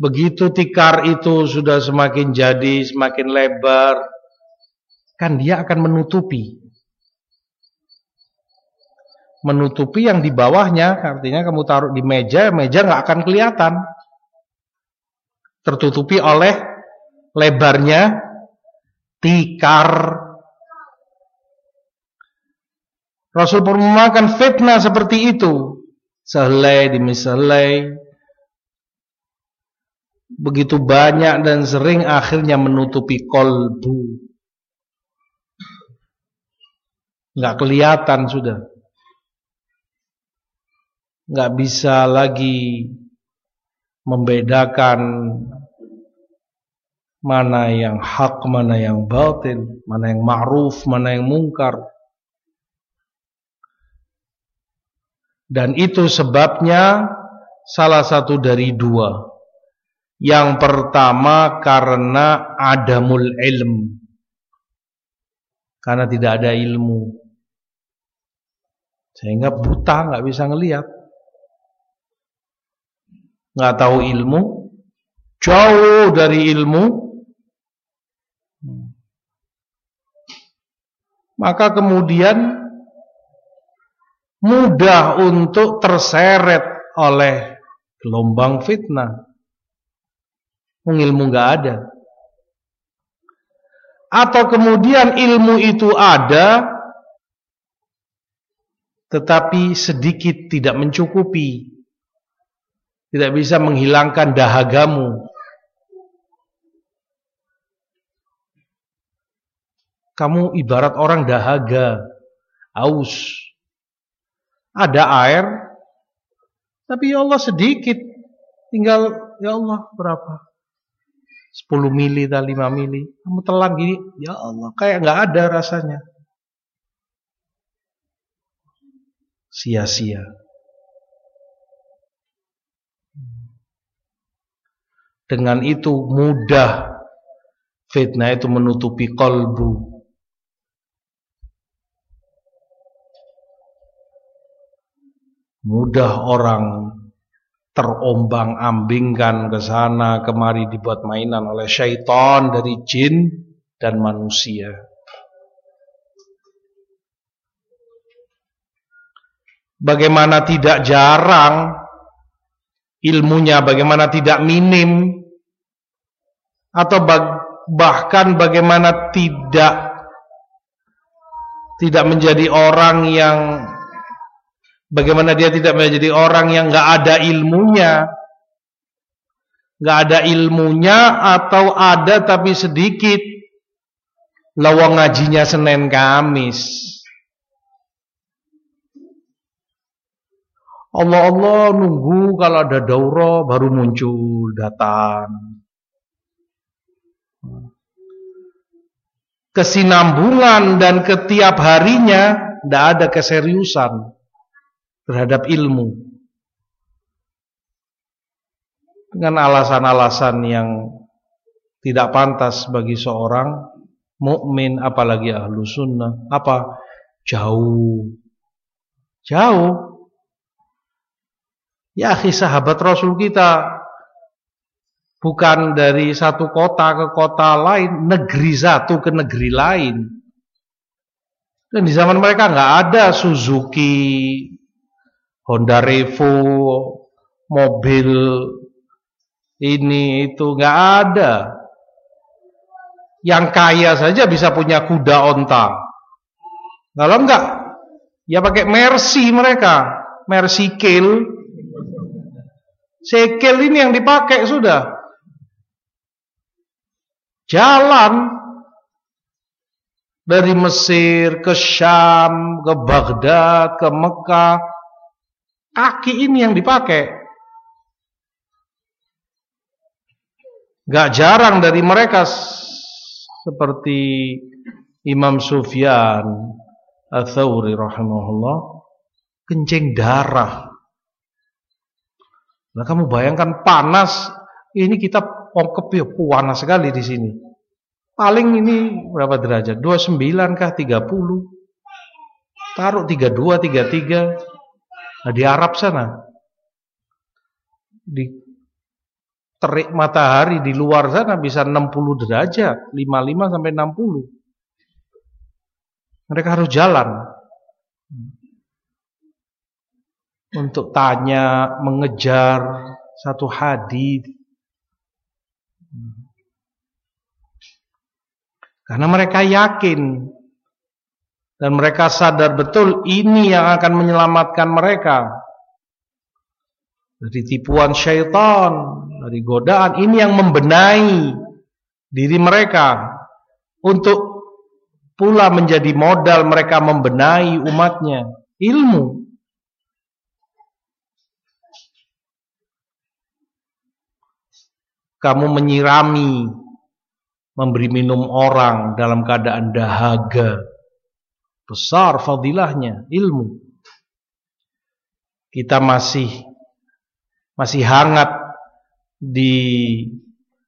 Begitu tikar itu sudah semakin jadi, semakin lebar, kan dia akan menutupi. Menutupi yang di bawahnya artinya kamu taruh di meja meja nggak akan kelihatan. Tertutupi oleh lebarnya tikar. Rasul perumpamaan fitnah seperti itu. Selai demi selai begitu banyak dan sering akhirnya menutupi kolbu nggak kelihatan sudah nggak bisa lagi membedakan mana yang hak, mana yang batil, mana yang ma'ruf, mana yang mungkar. Dan itu sebabnya salah satu dari dua. Yang pertama karena adamul ilm. Karena tidak ada ilmu. Sehingga buta nggak bisa ngelihat. nggak tahu ilmu, jauh dari ilmu. Maka kemudian mudah untuk terseret oleh gelombang fitnah. Ilmu nggak ada. atau kemudian ilmu itu ada tetapi sedikit tidak mencukupi. Tidak bisa menghilangkan dahagamu. Kamu ibarat orang dahaga aus. Ada air tapi ya Allah sedikit. Tinggal ya Allah berapa? 10 mili dan 5 mili. Kamu telan gini ya Allah kayak nggak ada rasanya sia-sia dengan itu mudah fitnah itu menutupi kolbu mudah orang terombang-ambingkan ke sana kemari dibuat mainan oleh syaitan dari jin dan manusia. Bagaimana tidak jarang ilmunya, bagaimana tidak minim atau bahkan bagaimana tidak tidak menjadi orang yang Bagaimana dia tidak menjadi orang yang nggak ada ilmunya, nggak ada ilmunya atau ada tapi sedikit. Lawang ngajinya Senin Kamis. Allah Allah nunggu kalau ada daurah baru muncul datang. Kesinambungan dan ketiap harinya tidak ada keseriusan terhadap ilmu. Dengan alasan-alasan yang tidak pantas bagi seorang mukmin apalagi ahlu sunnah apa? Jauh. Jauh ya sahabat rasul kita bukan dari satu kota ke kota lain negeri satu ke negeri lain dan di zaman mereka nggak ada Suzuki Honda Revo, mobil ini itu nggak ada. Yang kaya saja bisa punya kuda onta. Kalau enggak, ya pakai Mercy mereka, Mercy Kill. Sekel ini yang dipakai sudah. Jalan dari Mesir ke Syam, ke Baghdad, ke Mekah, Kaki ini yang dipakai. Gak jarang dari mereka seperti Imam Sufyan Ats-Tsauri rahimahullah kencing darah. Nah kamu bayangkan panas, ini kita ongkep ya panas sekali di sini. Paling ini berapa derajat? 29 kah 30? Taruh 32, 33 Nah, di Arab sana di terik matahari di luar sana bisa 60 derajat, 55 sampai 60. Mereka harus jalan untuk tanya, mengejar satu hadis. Karena mereka yakin dan mereka sadar betul ini yang akan menyelamatkan mereka dari tipuan syaitan, dari godaan. Ini yang membenahi diri mereka untuk pula menjadi modal mereka membenahi umatnya. Ilmu. Kamu menyirami, memberi minum orang dalam keadaan dahaga Besar fadilahnya ilmu. Kita masih masih hangat di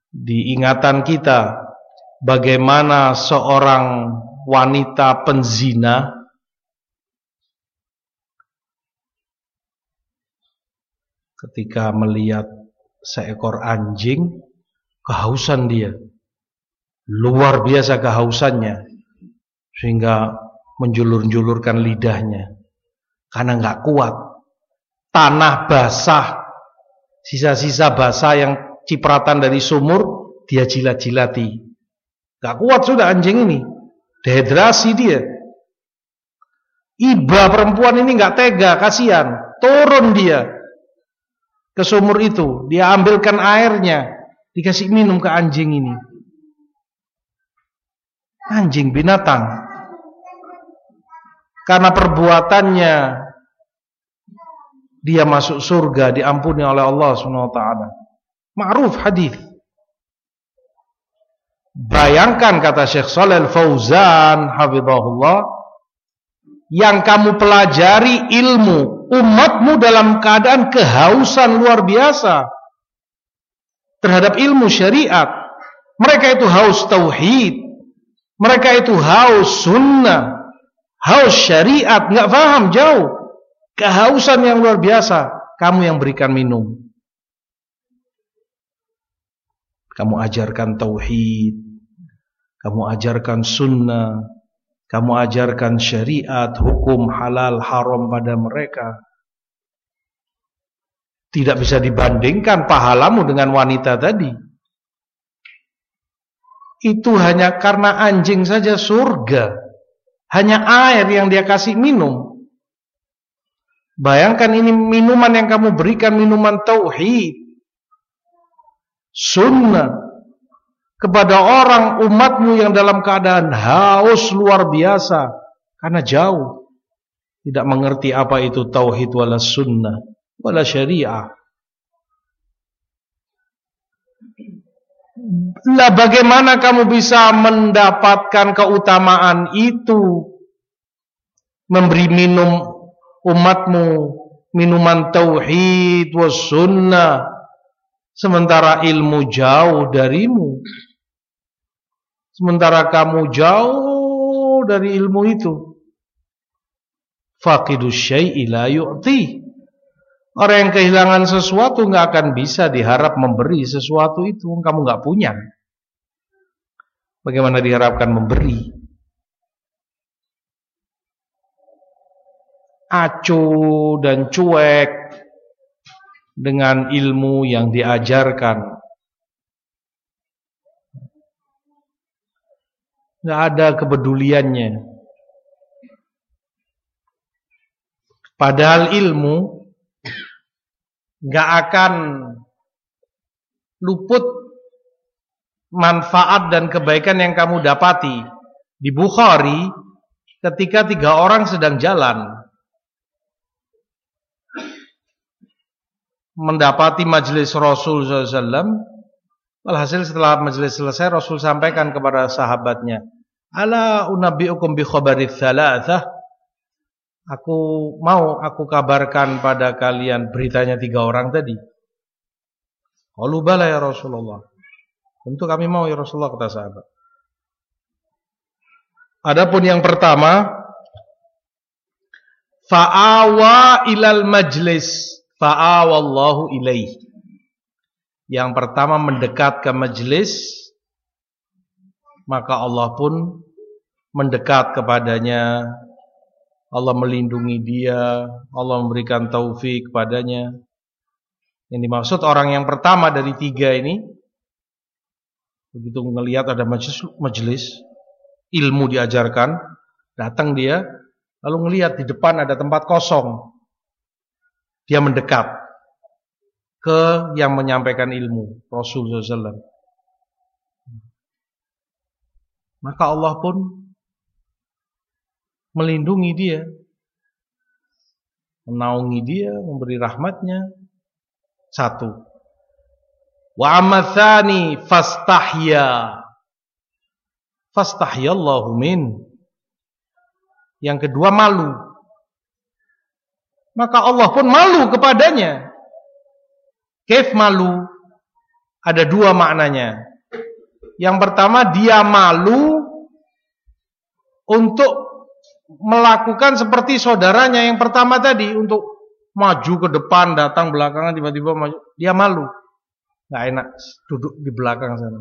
di ingatan kita bagaimana seorang wanita penzina ketika melihat seekor anjing kehausan dia luar biasa kehausannya sehingga menjulur-julurkan lidahnya karena nggak kuat. Tanah basah, sisa-sisa basah yang cipratan dari sumur dia jilat-jilati. Gak kuat sudah anjing ini. Dehidrasi dia. Iba perempuan ini gak tega, kasihan. Turun dia ke sumur itu. Dia ambilkan airnya. Dikasih minum ke anjing ini. Anjing binatang. Karena perbuatannya dia masuk surga diampuni oleh Allah Subhanahu wa taala. Ma'ruf hadis. Bayangkan kata Syekh Shalal Fauzan hafizahullah yang kamu pelajari ilmu umatmu dalam keadaan kehausan luar biasa terhadap ilmu syariat. Mereka itu haus tauhid. Mereka itu haus sunnah. Haus syariat. nggak paham jauh. Kehausan yang luar biasa. Kamu yang berikan minum. Kamu ajarkan tauhid. Kamu ajarkan sunnah. Kamu ajarkan syariat, hukum halal, haram pada mereka. Tidak bisa dibandingkan pahalamu dengan wanita tadi. Itu hanya karena anjing saja surga. Hanya air yang dia kasih minum. Bayangkan ini minuman yang kamu berikan minuman tauhid. Sunnah kepada orang umatmu yang dalam keadaan haus luar biasa karena jauh tidak mengerti apa itu tauhid wala sunnah wala syariah. Lah bagaimana kamu bisa mendapatkan keutamaan itu? Memberi minum umatmu minuman tauhid was sunnah sementara ilmu jauh darimu. Sementara kamu jauh dari ilmu itu. Faqidus syai'i la yu'ti. Orang yang kehilangan sesuatu nggak akan bisa diharap memberi sesuatu itu kamu nggak punya. Bagaimana diharapkan memberi? Acuh dan cuek dengan ilmu yang diajarkan. Nggak ada kepeduliannya. Padahal ilmu nggak akan luput manfaat dan kebaikan yang kamu dapati. Di Bukhari ketika tiga orang sedang jalan mendapati majelis Rasul SAW Alhasil setelah majelis selesai Rasul sampaikan kepada sahabatnya Ala unabbi'ukum bi khabari thalathah Aku mau aku kabarkan pada kalian beritanya tiga orang tadi. Qalu bala ya Rasulullah. Tentu kami mau ya Rasulullah kata sahabat. Adapun yang pertama fa'awa ilal majlis fa'awallahu ilaih. Yang pertama mendekat ke majlis maka Allah pun mendekat kepadanya Allah melindungi dia, Allah memberikan taufik kepadanya. Yang dimaksud orang yang pertama dari tiga ini, begitu melihat ada majelis, majelis ilmu diajarkan, datang dia, lalu melihat di depan ada tempat kosong. Dia mendekat ke yang menyampaikan ilmu, Rasulullah SAW. Maka Allah pun melindungi dia, menaungi dia, memberi rahmatnya. Satu. Wa amathani fastahya. Fastahyallahu min. Yang kedua malu. Maka Allah pun malu kepadanya. Kef malu? Ada dua maknanya. Yang pertama dia malu untuk melakukan seperti saudaranya yang pertama tadi untuk maju ke depan, datang belakangan tiba-tiba maju, dia malu. Nggak enak duduk di belakang sana.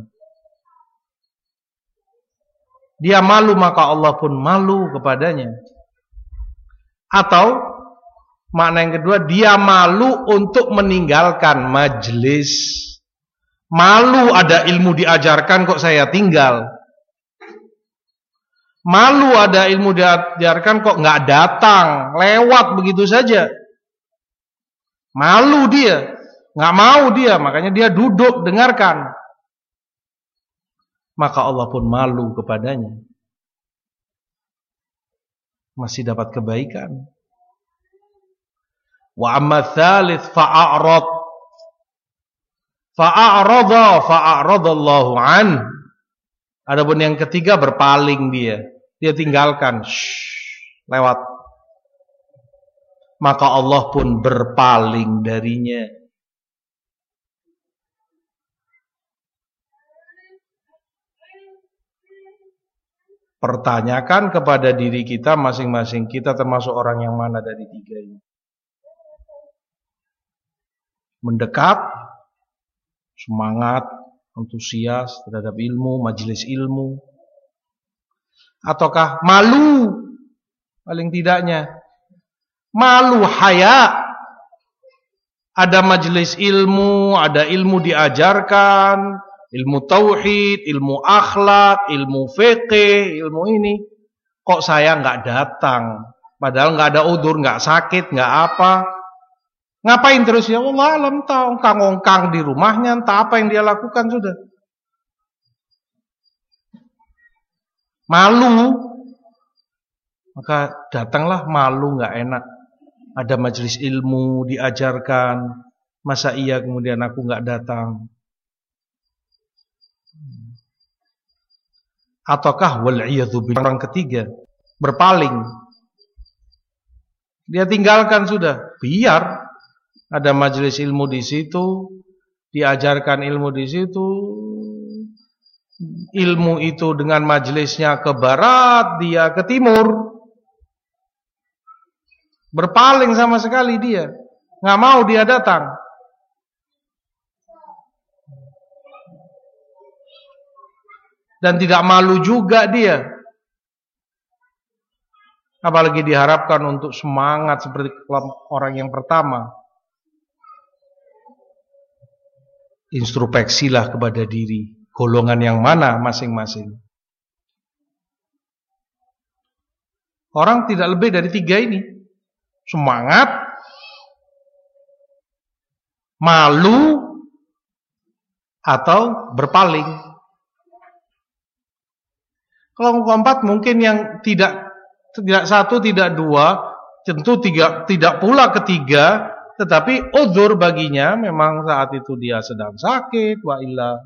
Dia malu maka Allah pun malu kepadanya. Atau makna yang kedua dia malu untuk meninggalkan majelis. Malu ada ilmu diajarkan kok saya tinggal. Malu ada ilmu diajarkan kok nggak datang, lewat begitu saja. Malu dia, nggak mau dia, makanya dia duduk dengarkan. Maka Allah pun malu kepadanya. Masih dapat kebaikan. Wa amma thalith fa'arad. Fa'arada fa'aradallahu an. Adapun yang ketiga berpaling dia dia tinggalkan. Shh, lewat. Maka Allah pun berpaling darinya. Pertanyakan kepada diri kita masing-masing kita termasuk orang yang mana dari tiga ini. Mendekat semangat antusias terhadap ilmu majelis ilmu ataukah malu? Paling tidaknya. Malu haya. Ada majelis ilmu ada ilmu diajarkan. Ilmu tauhid ilmu akhlak ilmu fikih ilmu ini. Kok saya nggak datang? Padahal nggak ada udur nggak sakit nggak apa. Ngapain terus? Ya Allah alam tahu ongkang-ongkang di rumahnya entah apa yang dia lakukan sudah malu. Maka datanglah malu nggak enak. Ada majelis ilmu diajarkan. Masa iya kemudian aku nggak datang? Ataukah wal orang ketiga berpaling. Dia tinggalkan sudah. Biar ada majelis ilmu di situ diajarkan ilmu di situ ilmu itu dengan majelisnya ke barat, dia ke timur. Berpaling sama sekali dia. Nggak mau dia datang. Dan tidak malu juga dia. Apalagi diharapkan untuk semangat seperti orang yang pertama. Introspeksilah kepada diri golongan yang mana masing-masing. Orang tidak lebih dari tiga ini. Semangat, malu, atau berpaling. Kalau keempat mungkin yang tidak tidak satu, tidak dua, tentu tiga, tidak pula ketiga, tetapi uzur baginya memang saat itu dia sedang sakit, wa illa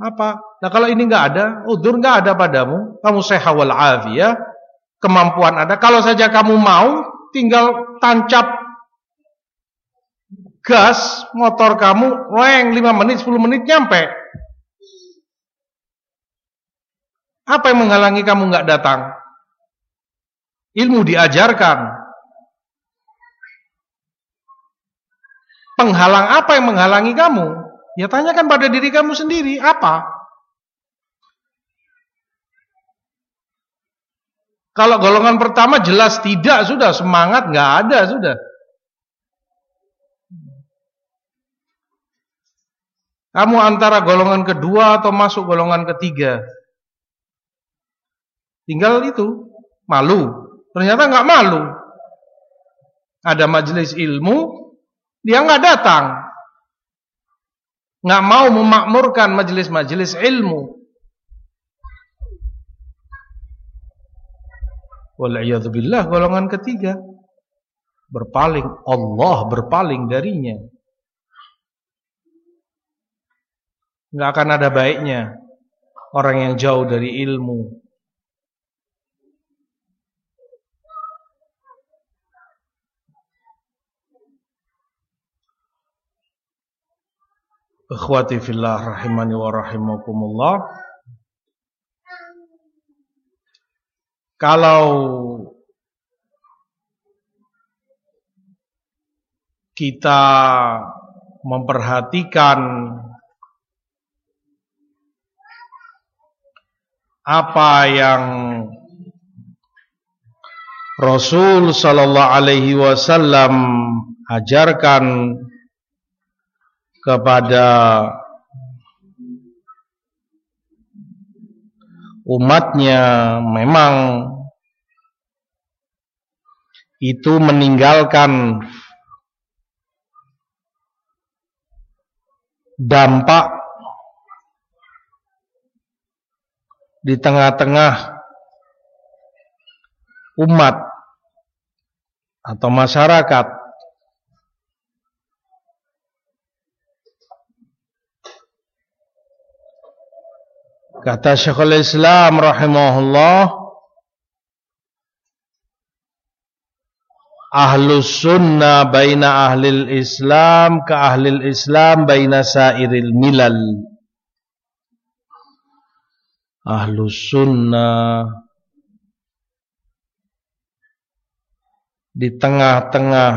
apa? Nah kalau ini nggak ada, udur nggak ada padamu, kamu sehat wal ya, kemampuan ada. Kalau saja kamu mau, tinggal tancap gas motor kamu, weng 5 menit, 10 menit nyampe. Apa yang menghalangi kamu nggak datang? Ilmu diajarkan. Penghalang apa yang menghalangi kamu? Ya tanyakan pada diri kamu sendiri, apa? Kalau golongan pertama jelas tidak, sudah semangat nggak ada, sudah. Kamu antara golongan kedua atau masuk golongan ketiga. Tinggal itu, malu. Ternyata nggak malu. Ada majelis ilmu, dia nggak datang nggak mau memakmurkan majelis-majelis ilmu. Waliyadzubillah golongan ketiga berpaling Allah berpaling darinya. Nggak akan ada baiknya orang yang jauh dari ilmu Ikhwati fillah rahimani wa rahimakumullah. Kalau kita memperhatikan apa yang Rasul sallallahu alaihi wasallam ajarkan kepada umatnya memang itu meninggalkan dampak di tengah-tengah umat atau masyarakat kata Syekhul Islam rahimahullah Ahlus sunnah baina ahlil islam ka ahlil islam baina sairil milal. Ahlus sunnah di tengah-tengah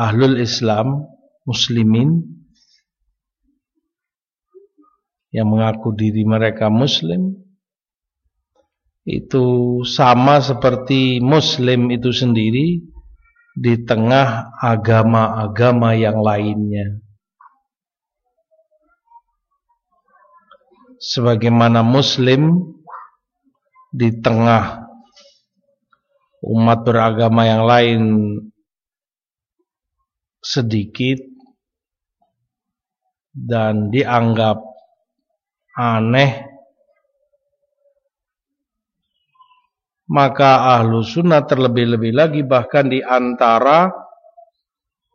ahlul islam muslimin yang mengaku diri mereka muslim itu sama seperti muslim itu sendiri di tengah agama-agama yang lainnya. Sebagaimana Muslim di tengah umat beragama yang lain sedikit dan dianggap aneh. Maka ahlu sunnah terlebih-lebih lagi bahkan di antara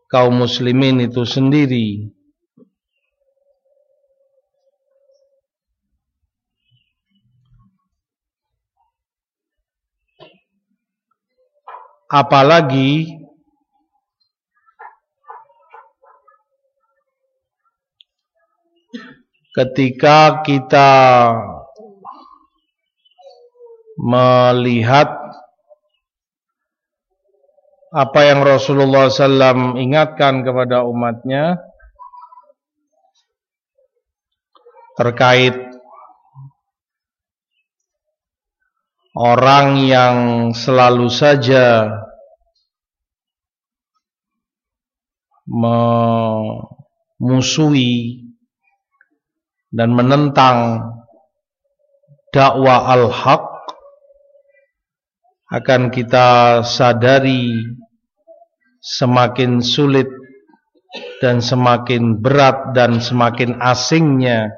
kaum muslimin itu sendiri. Apalagi ketika kita melihat apa yang Rasulullah SAW ingatkan kepada umatnya terkait orang yang selalu saja memusuhi dan menentang dakwah al-haq akan kita sadari semakin sulit dan semakin berat dan semakin asingnya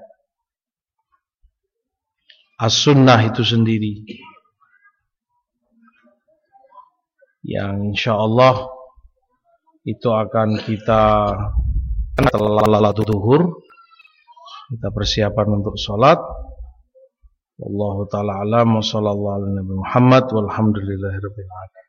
as-sunnah itu sendiri. Yang insyaallah itu akan kita telah duhur kita persiapan untuk sholat. Wallahu taala alam wa sallallahu ala nabi Muhammad walhamdulillahirabbil alamin